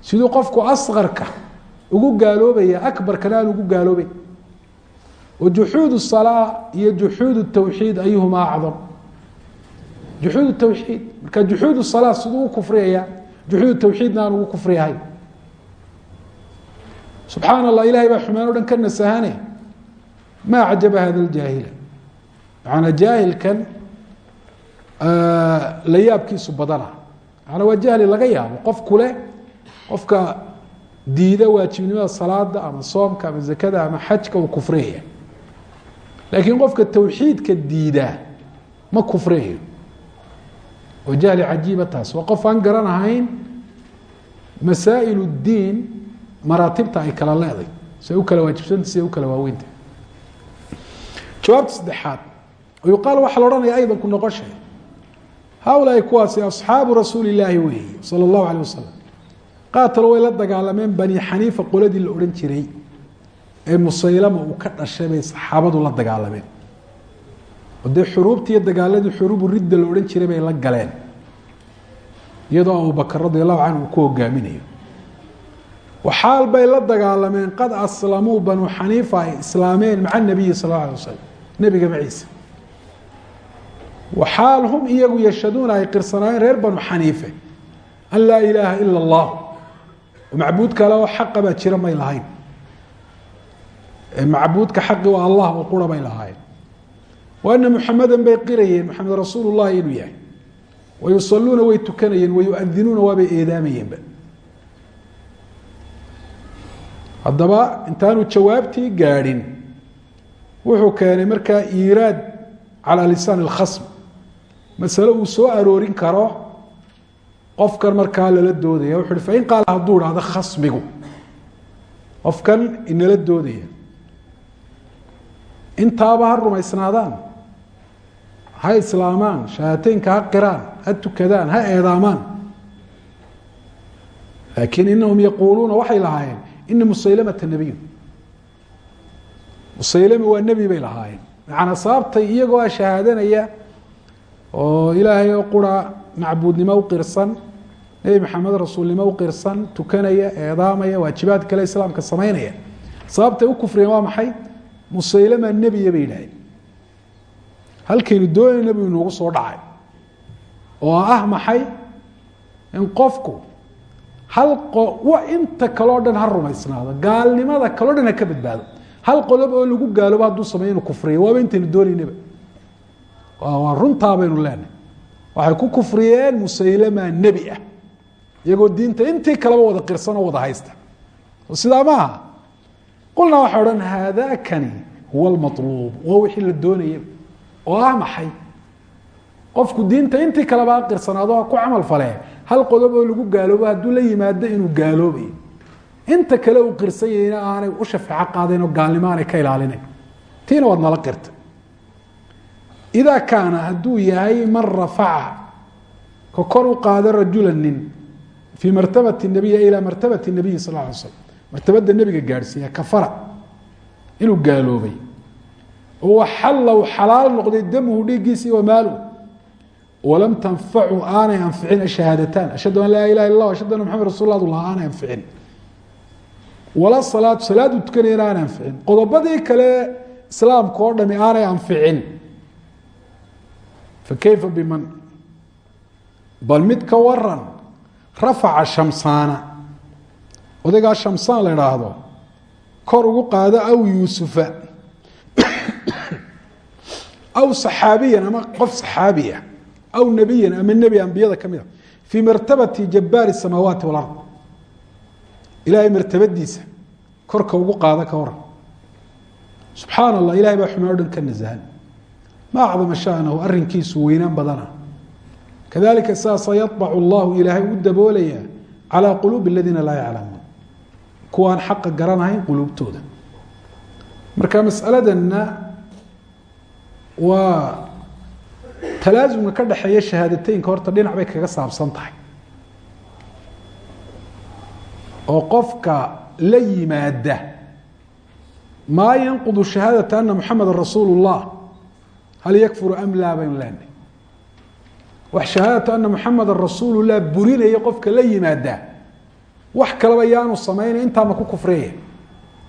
Siduu qofku asqarka ugu gaaloobaya akbarkana aan ugu gaaloobay juxuud salaa iyo juxuud tawxiid ayuhuma acdam. Juxuud tawxiid marka juxuud salaa siduu u kufriyaya juxuud tawxiidna aan ugu kufriyahay. Subxaan allah ilahay baa xumaan o dhan ka nasahane ma acjaba hada ljaahila macanaa jaahilkan la yaabkiisu badana. Macanaa waa jahli laga yaabo. Qof kule qofka diida waajibnimada salaada ama soomka ama zakada ama xajka uu kufriyaya laakiin qofka tawxiidka diidaa ma kufriyayo oo jahli cajiiba taas. Waa qof aan garanahayn masaa'il اdiin maraatibta ay kala leeday. Siay u kala waajibsanta siay u kala waaweynta jawaabta saddexaad yuqaal waxaa la odhanaya aydan ku noqoshay haulaai kuwaasi asxaabu rasuuli weeye sala allahu alayh wasalam qaatalo way la dagaalameen bani xaniifa qoladii la odhan jiray ee musaylama uu ka dhashay bay saxaabadu la dagaalameen. Oo dee xuruubtii dagaaladii xuruubu ridda la odhan jiray bay la galeen iyadoo abubakar radi canhu uu ku hogaaminayo. Waxaal bay la dagaalameen qad aslamuu banu xaniifa ay islaameen maca nabiyi sal alla alay wasalam nebiga maciisa. Waxaal hum iyagu yashaduuna ay qirsanaayeen reer banu xaniife an laa ilaaha ila allah macbuud kale oo xaqa baa jira may lahayn macbuudka xaqi waa allah oo qura bay lahaayeen. Wa ana muxamedan bay qirayeen maxamed rasuul llahi inuu yahay. Wa yusaluuna way tukanayeen wa yuadinuuna waabay eedaamayeenba. Haddaba intaanu jawaabtii gaadhin wuxuu keenay markaa iiraad calaa lisaan اlkhasm masale uu soo aroorin karo qofkan markaa lala doodaya. Wuxu uhi fain qaala hadduu idhahdo khasmigu. Qofkan inala doodaya intaaba ha rumaysnaadaan ha islaamaan shahaataynka ha qiraan ha tukadaan ha eedaamaan. Laakiin inahum yaquuluuna waxay lahaayeen ina musaylamata nebiyu musaylama waa nebi bay lahaayeen. Macnaa sababtay iyagoo a shahaadanaya oo ilaahay oo qura macbuudnimo u qirsan nebi maxamed rasuulnimo u qirsan tukanaya eedaamaya waajibaad kale islaamka samaynaya. Sababtay u kufriyeen waa maxay musaylama nebiya bay yidhaaheen halkaynu doonayna buu inoogu soo dhacay. Oo ah maxay? In qofku hal inta kaleo dhan ha rumaysnaado gaalnimada kaleo dhan ha ka badbaado. Hal qodob oo lagu gaaloobo hadduu sameyo inuu kufriyo waaba intaynu doonaynaba waa runtaa baynu leenahay. Waxay ku kufriyeen musaylama nebi ah iyagoo diinta intii kaleba wada qirsan oo wada haysta. Sidaa ma aha qulnaa waxay odhan haadakani huwa almaluub waa wixii la doonaya oo ah maxay? Qofku diinta intii kaleba ha qirsanaado ha ku camal falee hal qodob lagu gaaloobo hadduu la yimaado inuu gaaloobayo. Inta kale uu qirsan yahayna aanay u shafeeco qaadayn oo gaalnimo aanay ka ilaalinayn tiina waad nala qirta. Idaa kaana hadduu yahay man rafaca ka kor u qaado rajula nin fii martabati nabiy ilaa martabati nabiyi sal ly slam martabada nebiga gaadhsiiya kafara inuu gaaloobay. Oo waxalla u xalaal noqday damuhu dhiiggiisi wa maaluhu walam tanfacu aanay anficin ashahaadataan. Ashhadu an laa ilaha illa ashhadu anna maxamed rasul lah aanay anficin. Wala salaatu salaadu tukanayana aanay anficin. Qodobadii kale islaamka oo dhami aanay anficin. Fakayfa biman? Bal mid ka waran rafaca shamsaana odaygaa shamsaan la idhaahdo kor ugu qaado aw yuusufa. Aw saxaabiyan ama qof saxaabiya. Aw nebiyan ama nebi ambiyada ka mida. Fii martabati jabbaari samaawaati walard martabadiisa korka ugu qaado ka waran subxaana allah baa xumaan o ka nasahan. Ma acdama shanahu arinkiisu weynaan badana. Kadalika saasa yaطbac allahu ilaahay u daboolaya calىa quluubi aladiina laa yaclamuun kuwaan xaqa garanahayn quluubtooda. Marka masaladanna waa talaasumka ka dhexeeya shahaadateynka horta dhinac bay kaga saabsan tahay. Oo qofka la yimaada maa yanqudu shahaadata ana muxameda rasuul اllah hal yakfuru am laa? baynu leenahay wax shahaadatu ana muxameda rasuululah burinaya qofka la yimaada wax kaleba yaanu samayna intaama ku kufriyaya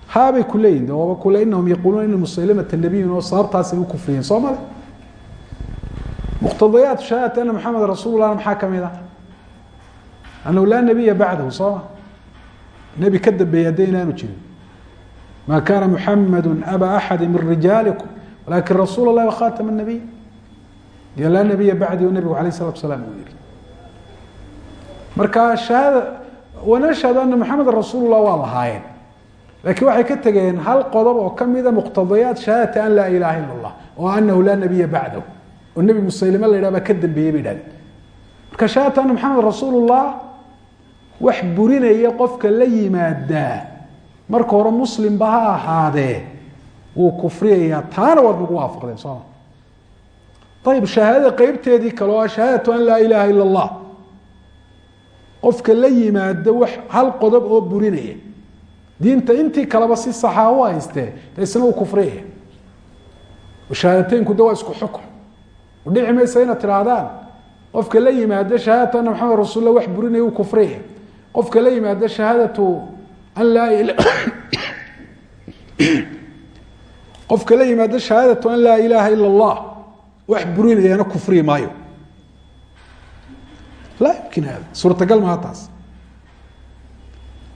haabay ku leeyihiin kule inahum yaquuluuna ina musaylamata nabiyun oo sababtaasay u kufriyeen soo male muqtadayaat shahaadati ana rasuulullah maxaa ka mid ah annahu laa nabiya bacdahu soo ma? Nebi jirin. Ma kaana muxamadu aba axadi min rijaalikum walakin rasuul allahi wakhatama nabiy dee laa nabiya bacdii oo nebigu alayh isalatu salaam marka shahaada wanashhad ana maxameda rasuulullah waa lahaayeen. Laakiin waxay ka tegeen hal qodob oo kamida muqtadayaat shahaadata an laa ilaha ila allah oo anahu laa nabiya bacdahu oo nebi musaylime la yidhah baa ka dambeeyey bay idhahdeen marka shahaadata ana maxamed rasuulullah wax burinaya qofka la yimaadaa marka hore muslimba ha ahaadee wuu kufriyayaa taana waad nagu waafaqdeen sooma ayib shahaadada qeybteedii kale oo shahaadatu an laa ilaha ila allah qofka la yimaado wax hal qodob oo burinaya. Diinta intii kaleba si saxaa u haystee de isna uu kufriyaya shahaadateynku de waa isku xukm udhici maysa inaad tidhaahdaan qofka la yimaado shahaadatu ana maxamed rasul lah wax burinaya uu kufriyaya qofka la yimaado shahaadatu an laa qofka la yimaado shahaadatu an laa ilaaha ila اllah wax burinayana kufriyi maayo laa yumkin hada suurtagal maha taas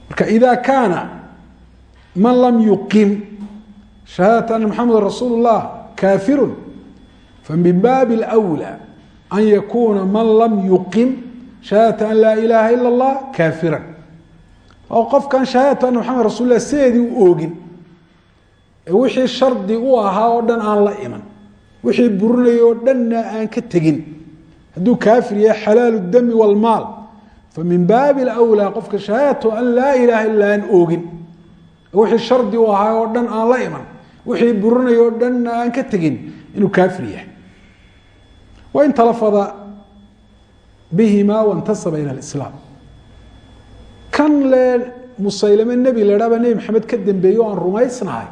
marka ida kaana man lam yuqim shahaadata ana maxameda rasuul اllah kafiru famin baabi اlأwlى an yakuna man lam yuqim shahaadata an laa ilaha ila اllah kafira oo qofkan shahaadatu ana maxamed rasul lah sideedii u oogin ee wixii shardi u ahaa oo dhan aan la iman wixii burinaya oo dhanna aan ka tegin hadduu kaafir yahay xalaalu dami wاlmaal famin baabi اlأwlى qofka shahaadatu an laa ilaha illa aan oogin wixii shardi u ahaa oo dhan aan la iman wixii burinaya oo dhanna aan ka tegin inuu kaafir yahay wain talafada bihima waintasaba ilى اislaam kan le musaylame nebi la idhah baa nebi maxamed ka dambeeye o aan rumaysnahay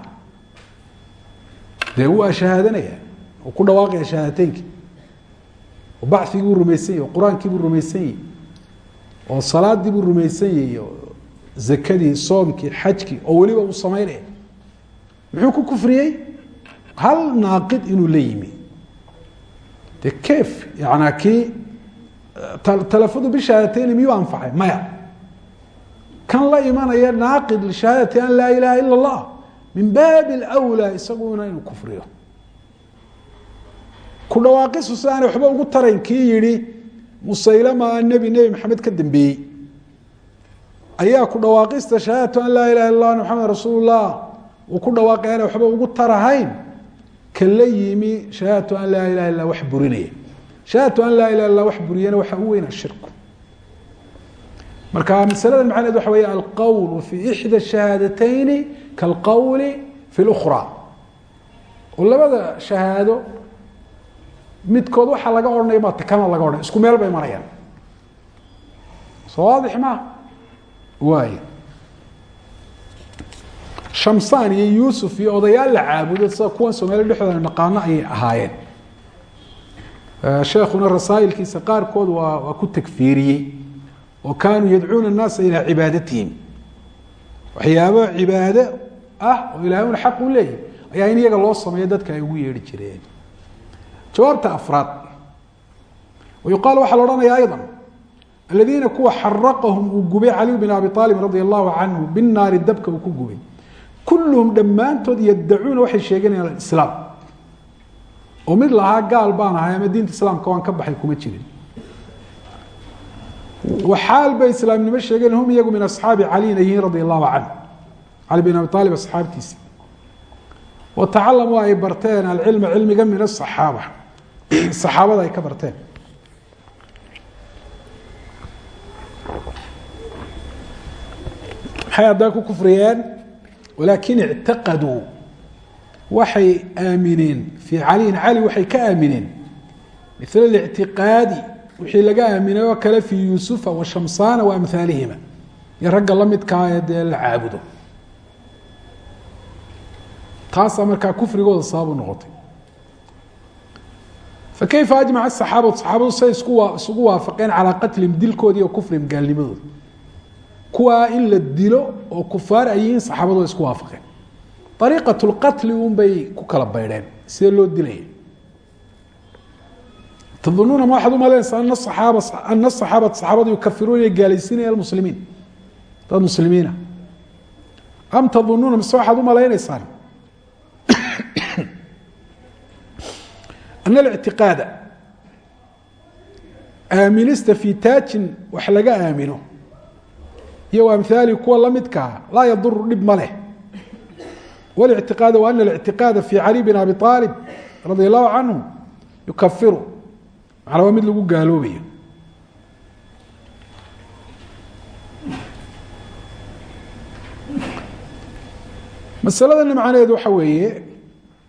dee waa shahaadanaya oo ku dhawaaqaya shahaadateynki baxiguu rumaysan yahy qur'aankiibuu rumaysan yahy oo salaadiibuu rumaysan yahy zakadii soomkii xajkii oo weliba uu samayne muxuu ku kufriyey? Hal naaqid inuu la yimi. De kef yanaa kii eh, talafadu bishahaadatayn miyuu anfacay? Maya. Kan la imanaya naaqid lishahaadati an laa ilaha ila اllah min baabi اlwlaa isaguna inuu kufriyo ku dhawaaqisu si waxba ugu tarayn kii yihi musaylama nebi nebi maxamed ka dambeeyey ayaa ku dhawaaqista shahaadatu an laa ilaha illa maxamed rasuul lah uu ku dhawaaqay waxba ugu tarahayn. Ka la yimi shahaadatu an laa ilaha illa wax burinaya. Shahaadatu an laa ilaha illa wax buriyana waxaa u weyn ashirku marka masalada macnaheed waxa weeye alqowl fi ixda shahaadatayni kaalqowli fi اlأkhra oo labada shahaado midkood waxaa laga odhanaya baa takana laga odhanaya. Isku meel bay marayaan. Soo waadix maa waay. Shamsaan iyo yuusuf iyo odayaal la caabudo sida kuwan soomaalida dhexdooda naqaano ayay ahaayeen. Sheekuna rasaayilkiisa qaarkood waa waa ku takfiiriyey. Oo kaanuu yadcuuna الnaasa ilaa cibaadatihim waxyaabo cibaado ah oo ilahay una xaq u leeyahy ayaa in iyaga loo sameeyo dadka ay ugu yeedhi jireen jawaabta afraad. Yuqaal waxaa la odhanaya ayضا aladiina kuwa xaraqahum uu gubay caliy bin abi aalib radi allahu canhu binaari dabka uu ku gubay. Kulluhum dhammaantood yadacuuna waxay sheeganayaan islaam. Oo mid lahaa gaal baan ahay ama diinta islaamka waan ka baxay kuma jirin. Waxaal bay islaamnimo sheegeen hum iyagu min asxaabi caliyin yihiin radi allahu canhu. Cali bin abi aalib asxaabtiisi. Watacalamuu ay barteen saxaabada ay ka barteen. Maxay haddaa ku kufriyeen? Walaakin ictaqaduu waxay aamineen fii caliyin cali waxay ka aamineen mil اlictiqaadi wixii laga aaminay oo kale fii yuusufa wa shamsana wa amhaalihima iyo ragga la midkaa ee dee la caabudo. Taasaa markaa kufrigooda sababu noqotay fakayfa ajmaca asaxaabatu saxaabadu say isugu waafaqeen calaa qatlihim dilkoodi iyo kufrihim gaalnimadooda kuwaa in la dilo oo kufaar ay yihiin saxaabadu way isku waafaqeen ariiqat lqatli un bay ku kala baydheen sidee loo dilaya tadunuuna ma waxaad umalaynaysaa ana asaaba ana asaxaabata saxaabadu yukafiruuna inay gaalaysiinaya almuslimiin dad muslimiina am tadunuuna mise waxaad umalaynaysaan an اlictiqaada aaminista fi taajin wax laga aamino iyo amhaali kuwa lamidkaa laa yaduru dhib ma leh wاlictiqaada ana اlictiqaada fi cali bin abi aalib radi allahu canhu yukafiru macnaa waa mid lagu gaaloobayo masaladana macnaheedu waxa weeye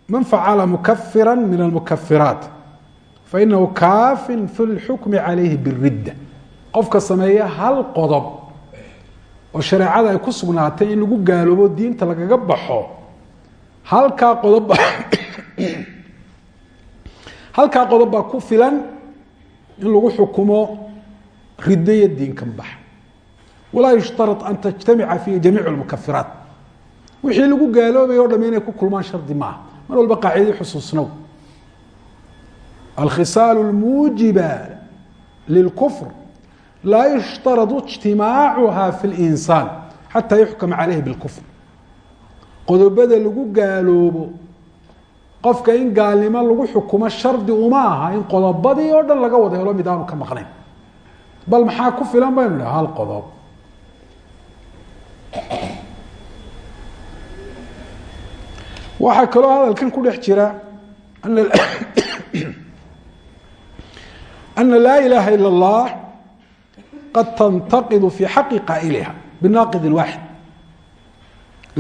man facala mukafira min almukafiraat fainahu kaafin fi lxukmi calayhi biridda qofka sameeya hal qodob oo shareecada ay ku sugnaatay in lagu gaaloobo diinta lagaga baxo halkaa qodob halkaa qodob baa ku filan in lagu xukumo riddo iyo diinkan bax walaa yushtarط an tajtamica fiihi jamiic اlmukafiraat wixii lagu gaaloobay o dham inay ku kulmaan shardi mar walba qaacidii xusuusnow alkhisaal اlmuujiba lilkufr laa yushtaradu اجtimaacuha fi اlinsaan xataa yuxkama calayhi biاlkufr qodobada lagu gaaloobo qofka in gaalnimo lagu xukumo shardi uma aha in qodobadii oo dhan laga wada helo mid aanu ka maqnayn bal maxaa ku filan baynu idhaha hal qodob waxaa kaloo hadalkan ku dhex jira ana laa ilaaha ilا اllah qad tantaqidu fi xaqi qaa'iliha binaaqidin waaxid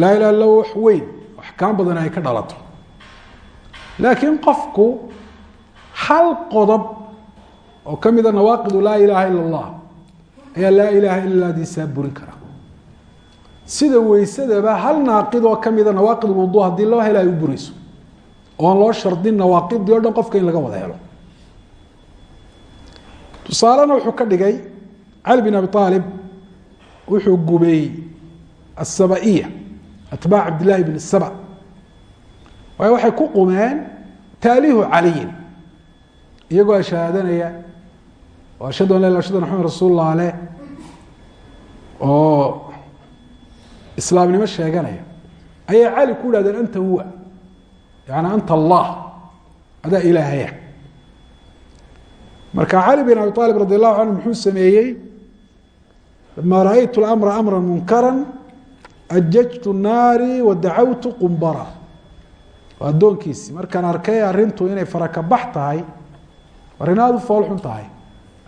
laa ilaha illa wax weyn axkaam badan ay ka dhalato laakiin qofku hal qodob oo ka mida nawaaqidu laa ilaaha ila اllah ayaa laa ilaaha ila diisaa burin kara sida weysadaba hal naaqid oo kamida nawaaqid wudu haddii loo helo ay u burayso oon loo shardin nawaaqidii o dhan qofka in laga wada helo. Tusaalena wuxuu ka dhigay cali bin abi aalib wuxuu gubay asabaiya atbaac cabdillahi bn saba. Waayo waxay ku qumeen taaliihu caliyin iyagoo oo ashhadu an la ilah ashhadu an maxamed rasuulullah leh oo islaamnimo sheeganaya ayay cali ku idhahdeen anta huwa. Yani anta allah. Adaa ilaahaya marka cali bin abi aalib radi allahu canhu muxuu sameeyey lama raأytu اlamra amra munkara ajajtu naari wadacawtu qumbara. Waa addoonkiisi. Markaan arkay arrintu inay farakabax tahay arrin aada u foolxun tahay.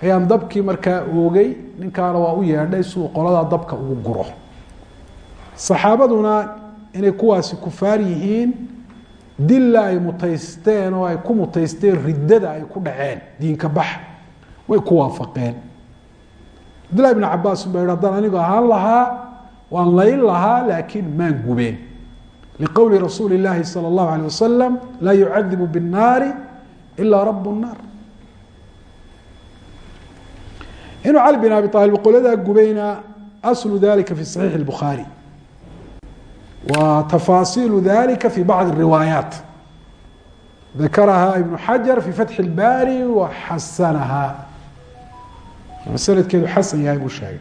Ayaan dabkii markaa oogay ninkaana waa u yeedhay si uu qoladaa dabka ugu guro saxaabaduna inay kuwaasi kufaar yihiin dilla ay mutaysteen oo ay ku mutaysteen riddada ay ku dhaceen diinka baxa way ku waafaqeen. Cabdillahi bn cabaas baa yidhi haddaan ahaan lahaa waan layn lahaa laakiin maan gubeen. Liqowli rasuuli illaahi sala allahu alay wasalam laa yucadibu binnaari ilaa rabu nnaar inuu cali bin abi aalib qoladaa gubayna aslu dalika fi saxiixi lbukhaari wa tafaasiilu dalika fi bacضi الriwaayaat dakaraha ibn xajar fi fatxi اlbari wa xasanaha sanadkeedu xasan yahay buu sheegay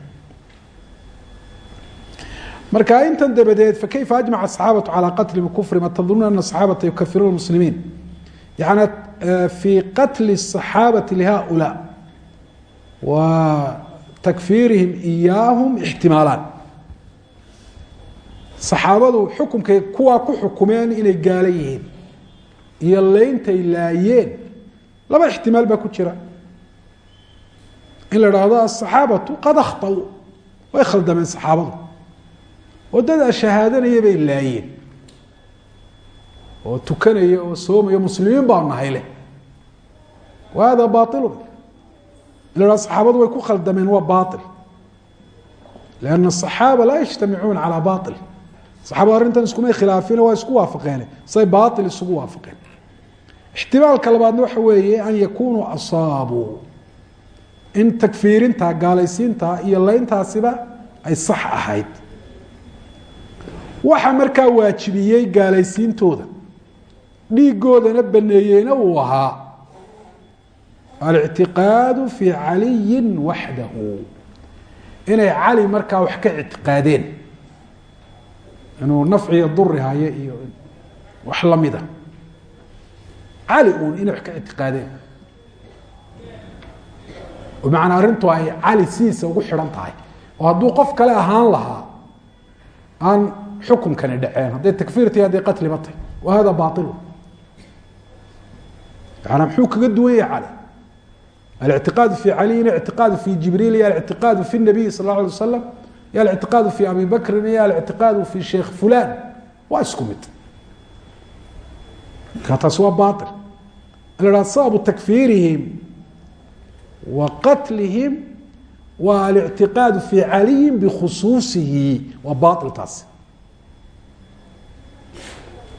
marka intan dabadeed fakayfa ajmaca asaxaabatu calaa qatli bkufri ma tadununa ana asaxaabata yukafiruuna muslimiin yani fii qatli الصaxaabati lihaؤulaa wa takfiirihim iyaahum ixtimaalaan saxaabadu xukumkay kuwaa ku xukumeen inay gaalo iyo leyntay laayeen laba ixtimaal baa ku jira. In la dhahdo asaxaabatu qad akhطأuu way khaldameen saxaabadu. Waddadaa shahaadanaya bay laayeen. Oo tukanaya oo soomaya muslimiin baa nahay leh. Wa hada in la dhahdo way ku khaldameen waa bail lanna asaxaaba laa yajtamicuuna calaa bail saxaabadu arrintan iskumay khilaafine waa isku waafaqeen say bail isugu waafaqeen. Ixtimaalka labaadna waxa weeye an yakunuu asaabuu in takfiirinta gaalaysiinta iyo leyntaasiba ay sax ahayd. Waxa markaa waajibiyey gaalaysiintooda. Dhiigoodana baneeyeyna uu ahaa. Alictiqaadu fii caliyin waxdahu. Inay cali markaa wax ka ictiqaadeen inuu nafciyo duri hayo iyo wax lamida cali uun inay wax ka ictiqaadeen. Bimacnaa arrintu ay cali sidiisa ugu xidhan tahay. Oo hadduu qof kale ahaan lahaa aan xukumkani dhaceen hadday takfiirtahi hadday qatliba tahy wa hada bailu muxuu kaga duwan yahay cali fi caliyin ictiqaadu fi jibriil iyo alictiqaadu fi nabiy sal la alay wasalam iyo alictiqaadu fi abi bakrin iyo alictiqaadu fi sheekh fulan waa isku mid marka taasi waa bail haha sababu takfiirihim wa qatlihim waa alictiqaadu fi caliyin bikhusuusihi waa bail taasi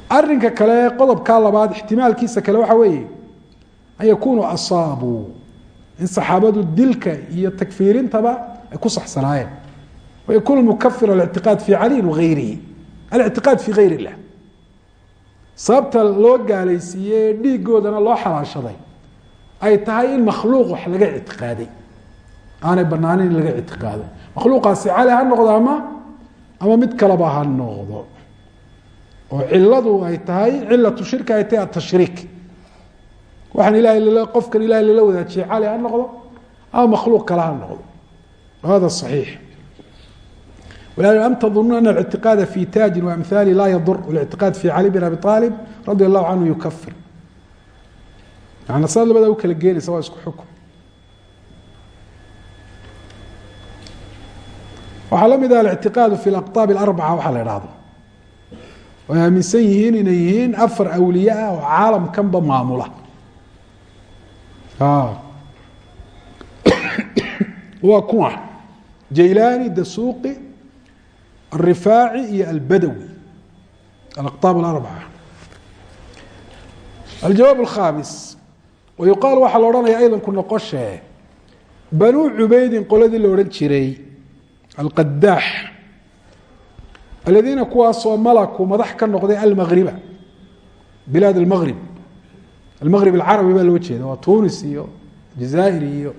arinka kale qodobkaa labaad ixtimaalkiisa kale waxa weeye an yakunuu asaabuu in saxaabadu dilka iyo takfiirintaba ay ku saxsanaayeen wayakun mukafir alictiqaad fi caliyin wagayrihi alictiqaad fi gayr illah sababta loo gaalaysiiyey dhiigoodana loo xalaashaday ay tahay in makhluuq wax laga ictiqaaday aanay banaanin in laga ictiqaado makhluuqaasi cali ha noqdo ama ama mid kaleba ha noqdo oo ciladu ay tahay cilatu shirki ay tahay atashriik waxaan ilahay qofkan ilahay lala wadaajiyey cali ha noqdo ama makhluuq kale ha noqdo am tظunuun ana الاctiqاada fi taajin وamثali laa yadur والاctiqاad fi cali bn abi طaalib radi الlahu canhu yukafir yani saad labadaa u kala geenaysa waa isku xukm waxaa la mid ah alictiqaadu fi اlaqطaab اlarbaca waxaa la ihahdo way aaminsan yihiin inay yihiin afar awliye ah oo caalamkanba maamula waa kuwa jaylani dasuuqi الrifaaci iyo albadawi alaqطaab اlarbaca aljawaab الkhaamis wayuqaal waxaa la odhanaya aydan ku noqoshee banuu cubeydin qoladii la odhan jiray alqadaax aladiina kuwaasoo malaku madax ka noqday almagriba bilaad almagrib almagrib alcarabi baa loo jeeda waa tunis iyo jazaa'ir iyo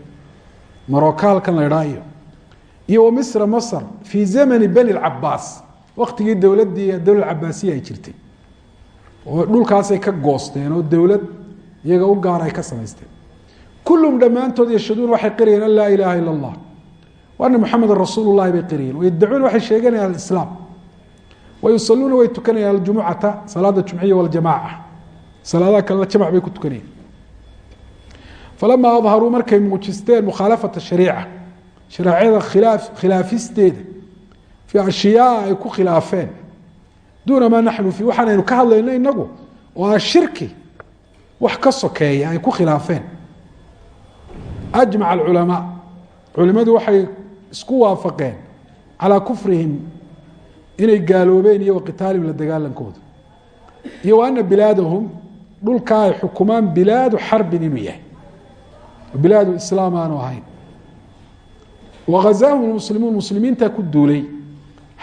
marokaalkan la idhaa iyo iyo wa misra masr fii zamani beni cabaas waktigii dowladdii dowlad cabaasiya ay jirtay. Oo dhulkaasay ka goosteen oo dowlad iyaga u gaar ay ka samaysteen kulluhum dhammaantood yashaduuna waxay qirayeen an laa ilaaha ila allah wa ana muxameda rasuulu llahi bay qirayeen wayaddacuuna waxay sheeganayaan alislaam. Wayusaluuna way tukanayaan aljumucata salaada jumciya waljamaaca salaadaha kalena jamac bay ku tukanayeen. Falamaa adharuu markay muujisteen mukhaalafata shariica shareecada khilaaf khilaafisteeda fii ashyaa ay ku khilaafeen duuna maa naxnu fii waxaanaynu ka hadlayno inagu oo shirki wax ka sokeeya ay ku khilaafeen ajmaca alculamaa culimadu waxay isku waafaqeen calaa kufrihim inay gaaloobeen iyo waqitaalihim la dagaalankooda iyo wa ana bilaadahum dhulkaa ay xukumaan bilaadu xarbin inuu yahay bilaadu islaam ahayn wagazaahum muslimuun muslimiintaa ku duulay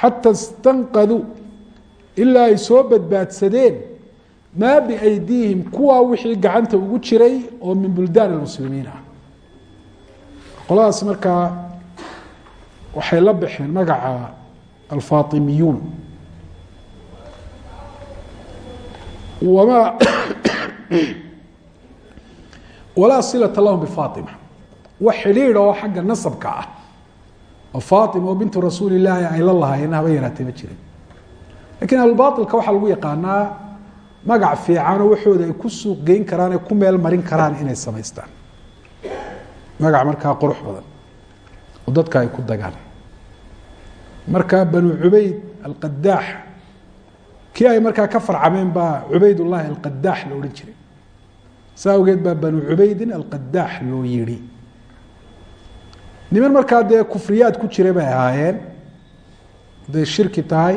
xata istanqaduu ilaa ay soo badbaadsadeen maa biaydiihim kuwaa wixii gacanta ugu jiray oo min buldaan almuslimiin ah qoladaas markaa waxay la baxeen magaca alfaatimiyuun wama walaa silata lahum bifaatima wax xidhiidh oo xagga nasabka ah oo faatima oo bintu rasuuli ay la lahaayeen haba yaraatee ma jirin. Lakiin ahlubaailka waxaa lagu yaqaanaa magac fiicanoo waxooda ay ku suuq geyn karaan ay ku meel marin karaan inay samaystaan. Magac markaa qurux badan. Oo dadka ay ku dagaan. Marka banu cubayd alqadaax kii ay markaa ka farcameen baa cubayd ullahi alqadaax la odhan jiray. Saa awgeed baa banu cubaydin alqadaax loo yihi niman markaa dee kufriyaad ku jira bay ahaayeen hadday shirki tahay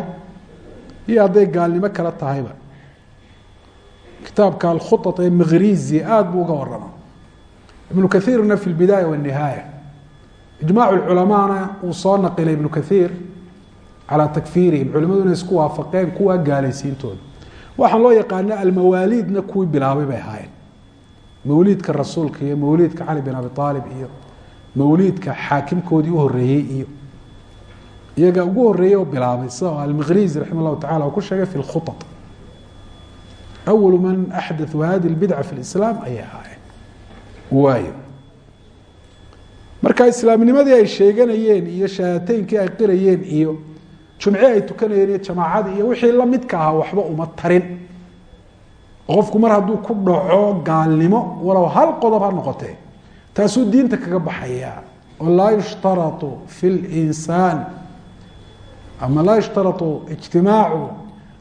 iyo hadday gaalnimo kale tahayba kitaabka alkhuط ee mkrizi aada buu uga warama ibnu kaiirna fi اbidaaya wالnihaaya ijmac culamaana uu soo naqilay ibnu kaiir calaa takfiirihim culimadu inay isku waafaqeen kuwa gaalaysiintooda waxaan loo yaqaana almawaaliidna kuwii bilaabay bay ahaayeen mawliidka rasuulka iyo mawliidka cali bin abi aalib iyo mawliidka xaakimkoodii uhoreeyey iyo iyaga ugu horeeyey oo bilaabay sida almkrizi raxima llahu tacala uu ku sheegay fi lkhuط awalu man axdaثu hadi اlbidca fi اlislaam ayay ahaayeen waayo marka islaamnimadii ay sheeganayeen iyo shahaateynkii ay qirayeen iyo jumci ay tukanayeen iyo jamaacadii iyo wixii lamidka ahaa waxba uma tarin qofku mar hadduu ku dhaco gaalnimo walow hal qodob ha noqotee taasuu diinta kaga baxaya. Oo laa yushtarau fi linsaan ama laa yushtarau ijtimaacu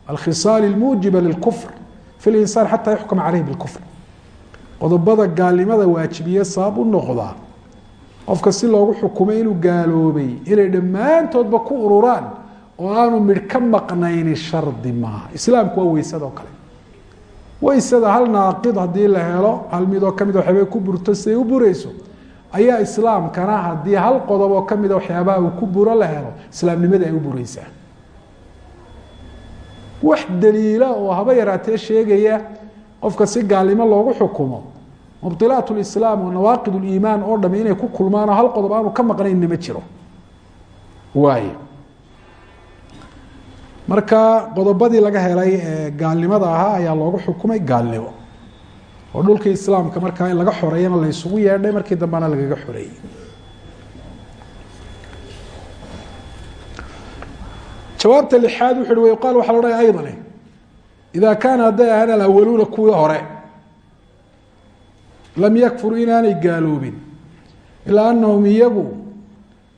alkhisaal اlmuujiba lilkufr. Fi linsaan xataa yuxkama caleyh bilkufr. Qodobada gaalnimada waajibiye sabab u noqdaa qofka si loogu xukumay inuu gaaloobay inay dhammaantoodba ku ururaan oo aanu midh ka maqnayni shardi maaha. Islaamku waa weysada kale weysada hal naaqid haddii la helo hal midoo ka mid waxyaaba ku burto siday u burayso. Ayaa islaamkana haddii hal qodob oo kamida waxyaabaha uu ku buro la helo islaamnimadii ay u bureysaa wax daliila oo haba yaraatee sheegaya qofka si gaalnimo loogu xukumo mubdilaat lislaam oo nawaaqid liimaan oo dhami inay ku kulmaan oo hal qodob aanu ka maqnaynna ma jiro. Waayo marka qodobadii laga helay ee gaalnimada ahaa ayaa loogu xukumay gaalnimo. Oo dhulkii islaamka markaa in laga xoreeyana la ysugu yeedhay markii dambena lagaga xoreeyey jawaabta lixaad wuxu uhi wayuqaal waxa la odhaya aydan ida kaana hadday ahaan alawaluuna kuwii hore lam yakfuruu inaanay gaaloobin ilaa anahum iyagu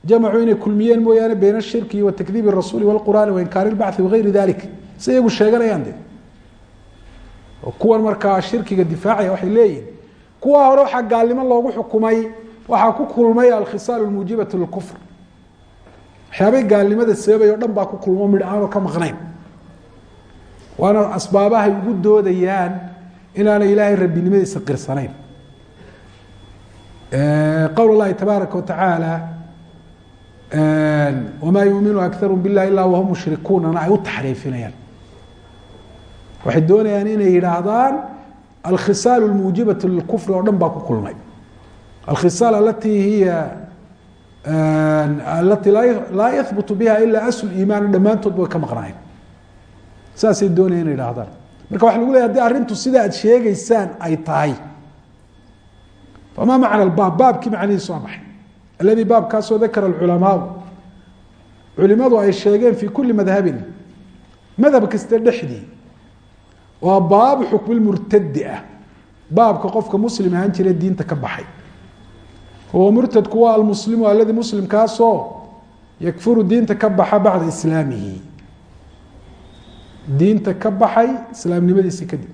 jamacuu inay kulmiyeen mooyaane bayna ashirki wa takdiib rasuuli wاlqur'aani wainkaari اlbachi wagayri dalik si iyagu sheeganayaan de oo kuwan markaa shirkiga difaacaya waxay leeyihin kuwa hore waxaa gaalnimo loogu xukumay waxaa ku kulmay alkhisaal اmuujibatu lkufr waxyaabay gaalnimada sababay o dhan baa ku kulmo midh aanu ka maqnayn waana asbaabahay ugu doodayaan inaanay ilaahay rabbinimadiisa qirsanayn qowl اllahi tabaaraka watacaala wma yuuminu akaru bilah ilaa wahum mushrikuunana ay u taxriifinayaan. Waxay doonayaan inay yidhaahdaan alkhisaal اmuujibaة lkufri oo dhan baa ku kulmay. Alkhisaal alatii hiya alati laa yahbutu biha ila asl iimaan. Dhammaantood way ka maqnaayeen. Saasay doonayaan inay yidhahdaan marka waxa lagu leya haddii arrintu sida aad sheegeysaan ay tahay. Fama macna baab baabkii macnihiisu waa maxay? Alladii baabkaasoo dakara alculamaau culimadu ay sheegeen fi kuli madhabin madhab kasta dhexdii waa baabu xukmi murtadi ah. Baabka qofka muslim ahaan jira diinta ka baxay. Huwa murtadku waa almuslimu aladi muslimkaasoo yakfuru diinta ka baxa bacda islaamihi. Diinta ka baxay islaamnimadiisi kadib.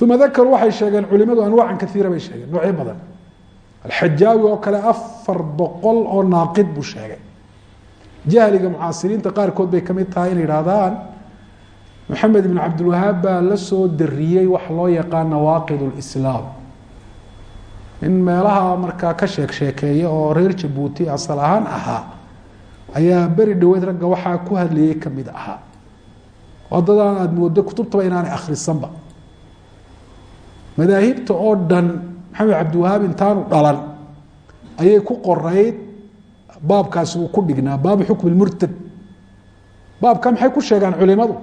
Uma dakaruu waxay sheegeen culimadu anwaacan kaiira bay sheegeen noocyo badan alxajaawi oo kale afar boqol oo naaqid buu sheegay jahliga mucaasiriinta qaarkood bay ka mid tahay inay ihahdaan maxamed ibn cabdilwahaab baa la soo dariyey wax loo yaqaan nawaaqid lislaam in meelaha markaa ka sheek sheekeeya oo reer jabuuti asal ahaan ahaa ayaa beri dhaweed ragga waxaa ku hadlayay ka mid ahaa wadadaan aada moodo kutubtaba inaanay akhrisanba madaahibta oo dhan maxamed cabdiwahaab intaanu dhalan. Ayay ku qorayd baabkaasi uu ku dhignaa baabu xukmi murtad. Baabka maxay ku sheegaan culimadu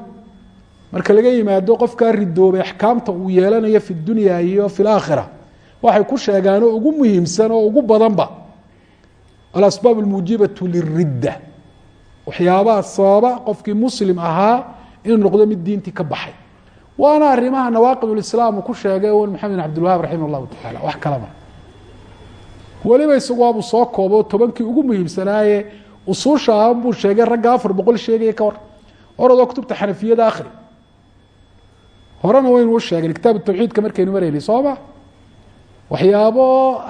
marka laga yimaado qofkaa ridoobay axkaamta uu yeelanayo fi dunya iyo fi laakhira waxay ku sheegaanoo ugu muhiimsan oo ugu badanba alasbaab almuujibatu liridda waxyaabaha sababa qofkii muslim ahaa inuu noqdo mid diintii ka baxay waana arimaha nawaaqid lislaam uu ku sheegay maxamed bin cabdilwahaab raximah llahu tacaala wax kalama weliba isagu soo koobo tobankii ugu muhiimsanaaye usuusha ah buu sheegay ragga afar boqol sheegaya ka hor oradoo kutubta xanafiyada akhri horena waynu u sheegay kitaab tawxiidka markaynu maraynay sooma waxyaabo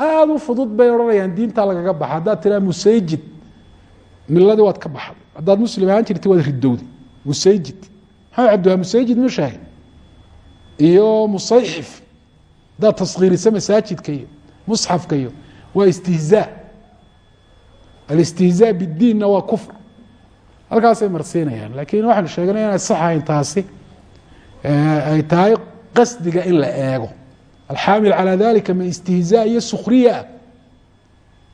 aada u fudud bay odhanayaan diinta lagaga baxa. Haddaad tiraa musayjid miladii waad ka baxday haddaad muslim ahaan jirtay waad ridowday musayjid maxamed cabdiwaha musayjid mu sheegay iyo musayxif haddaad taskiirisa masaajidka iyo waa istihzaa. Alistihzaa bidiinna waa kufr. Halkaasay marsiinayaan laakiin waxaanu sheegnay inay sax ahayn taasi ay tahay qasdiga in la eego. Alxaamil calى dalika ma istihzaa iyo sukriya ah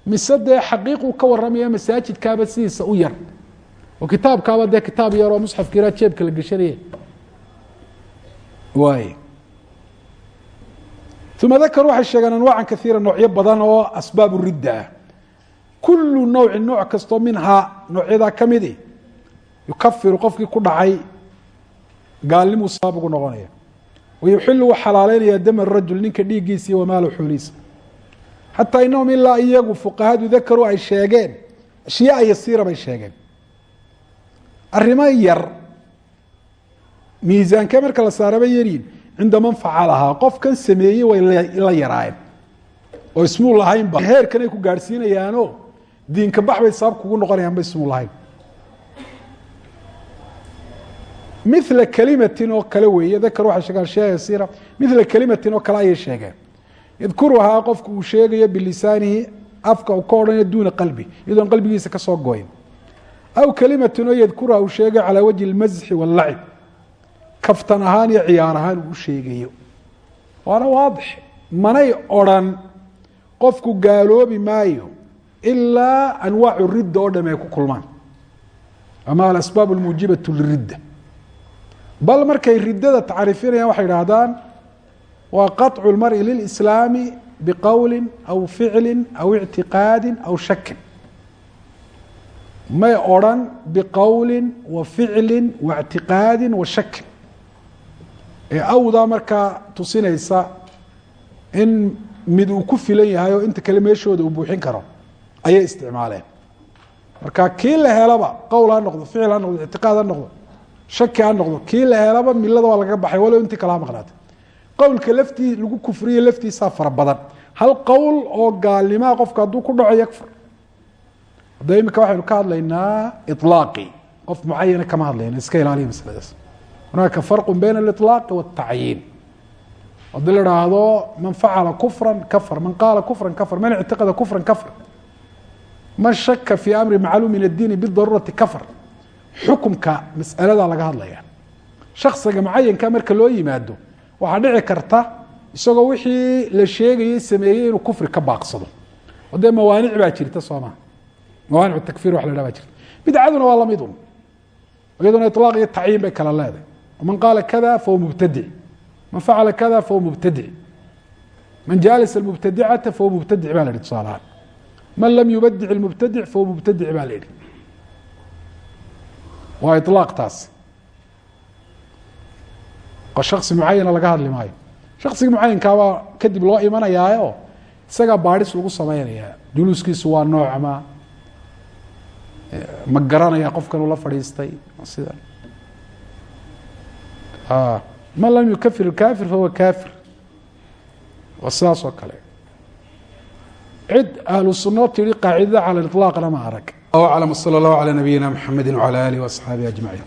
mise dee xaqiiquu ka waramaya masaajidkaaba sidiisa u yar? Oo kitaabkaaba dee kitaab yaroo musxafkiiraa jeebka la geshanaya waay uma dakaruu waxay sheegeen anwaacan kaiira noocyo badan oo asbaab ridda. Ah kulu nawci nooc kastoo minhaa noocyadaa ka midi. Yukafiru qofkii ku dhacay gaalnimuu sabab ugu noqonaya. Wayuxilu wuu xalaaleynaya dama rajul ninka dhiiggiisa iyo wamaalo xooliisa xataa inahum ilaa iyagu fuqahadu dakaruu ay sheegeen ashyaa yasiira bay sheegeen. Arrimo yar miisaankee marka la saaraba yaryiin cinda man facalahaa qofkan sameeyey way la yaraayeen. Oo ismuu lahaynba heerkan ay ku gaadhsiinayaanoo diinka bax bay sabab kugu noqonayaan ba ismuu lahayn. Mila kalimatin oo kale weeye dakar waxay sheegaan shea yasiira mila kalimatin oo kale ayay sheegeen. Yadkuruhaa qofku uu sheegayo bilisaanihi afka uu ka odhanayo duuna qalbi iyadoon qalbigiisa ka soo goyn aw kalimatin oo yadkuruha uu sheegayo calaa wajhi اlmasxi wاllacib kaftan ahaan iyo ciyaar ahaan uu sheegayo. Waana waadix. Manay odrhan qofku gaaloobi maayo ilaa anwaacu ridda oo dham ay ku kulmaan. Ama alasbaab almuujibatu liridda bal markay riddada tacriifinayaan waxay idhaahdaan waa qaطcu lmari lilislaami biqowli aw ficli aw ictiqaadi aw shakin may odrhan biqowli wa ficli waictiqaadi wa shakin ee awdaa markaa tusinaysa in mid uu ku filan yahay oo inta kale meeshooda uu buuxin karo ayay isticmaaleen. Marka kii la helaba qowl ha noqdo ficil ha noqdo ictiqaad ha noqdo shaki ha noqdo kii la helaba milada waa lagaga baxay walow intii kala ha maqnaatay qowlka laftii lagu kufriye laftiisaa fara badan. Hal qowl oo gaalnimaa qofka hadduu ku dhaco yakfur. Hadda imika waxaynu ka hadlaynaa ilaaqi qof mucayana kama hadlayna iska ilaaliya masaladaas hunaaka farqu bayna aliطlaaqi waاtacyiin haddii la haahdo man facala kufra kafr man qaala kufra kafr man ictiqada kufra kafr man shaka fi amri macluum min addiini bidaruurati kafr xukumka mas'alada laga hadlaya shaksiga mucayanka marka loo yimaado waxaa dhici karta isagoo wixii la sheegayey sameeyey inuu kufri ka baaqsado oo dee mawaanic baa jirta soo maa mawaanic takfir wax la hah ba jirta bidcaduna waa la mid un iyaduna ilaaq iyo tacyiin bay kala leedahay man qaala kada fahuwa mubtadic man facala kada fahuwa mubtadic man jaalis mubtadicata fahuwa mubtadic ba la yihi tusaalahaan man lam yubadic mubtadic fahuwa mubtadic ba la yihi waa ilaaq taas shaksi mucayana laga hadli maayo shaksiga mucayinkaabaa kadib loo imanayaayo isagaa baadhis lagu samaynayaa juluuskiisu waa noocma ma garanaya qofkan ula fadhiistay sida man lam yukafir اkaafir fahuwa kaafir waa sidaas oo kale cid ahlu suno tihi qaacidada calى iطlaaqna ma arag aw aclam slى اllahu عalى nabiyina mxamedi wعalى alih وaصxaabihi aجmaعin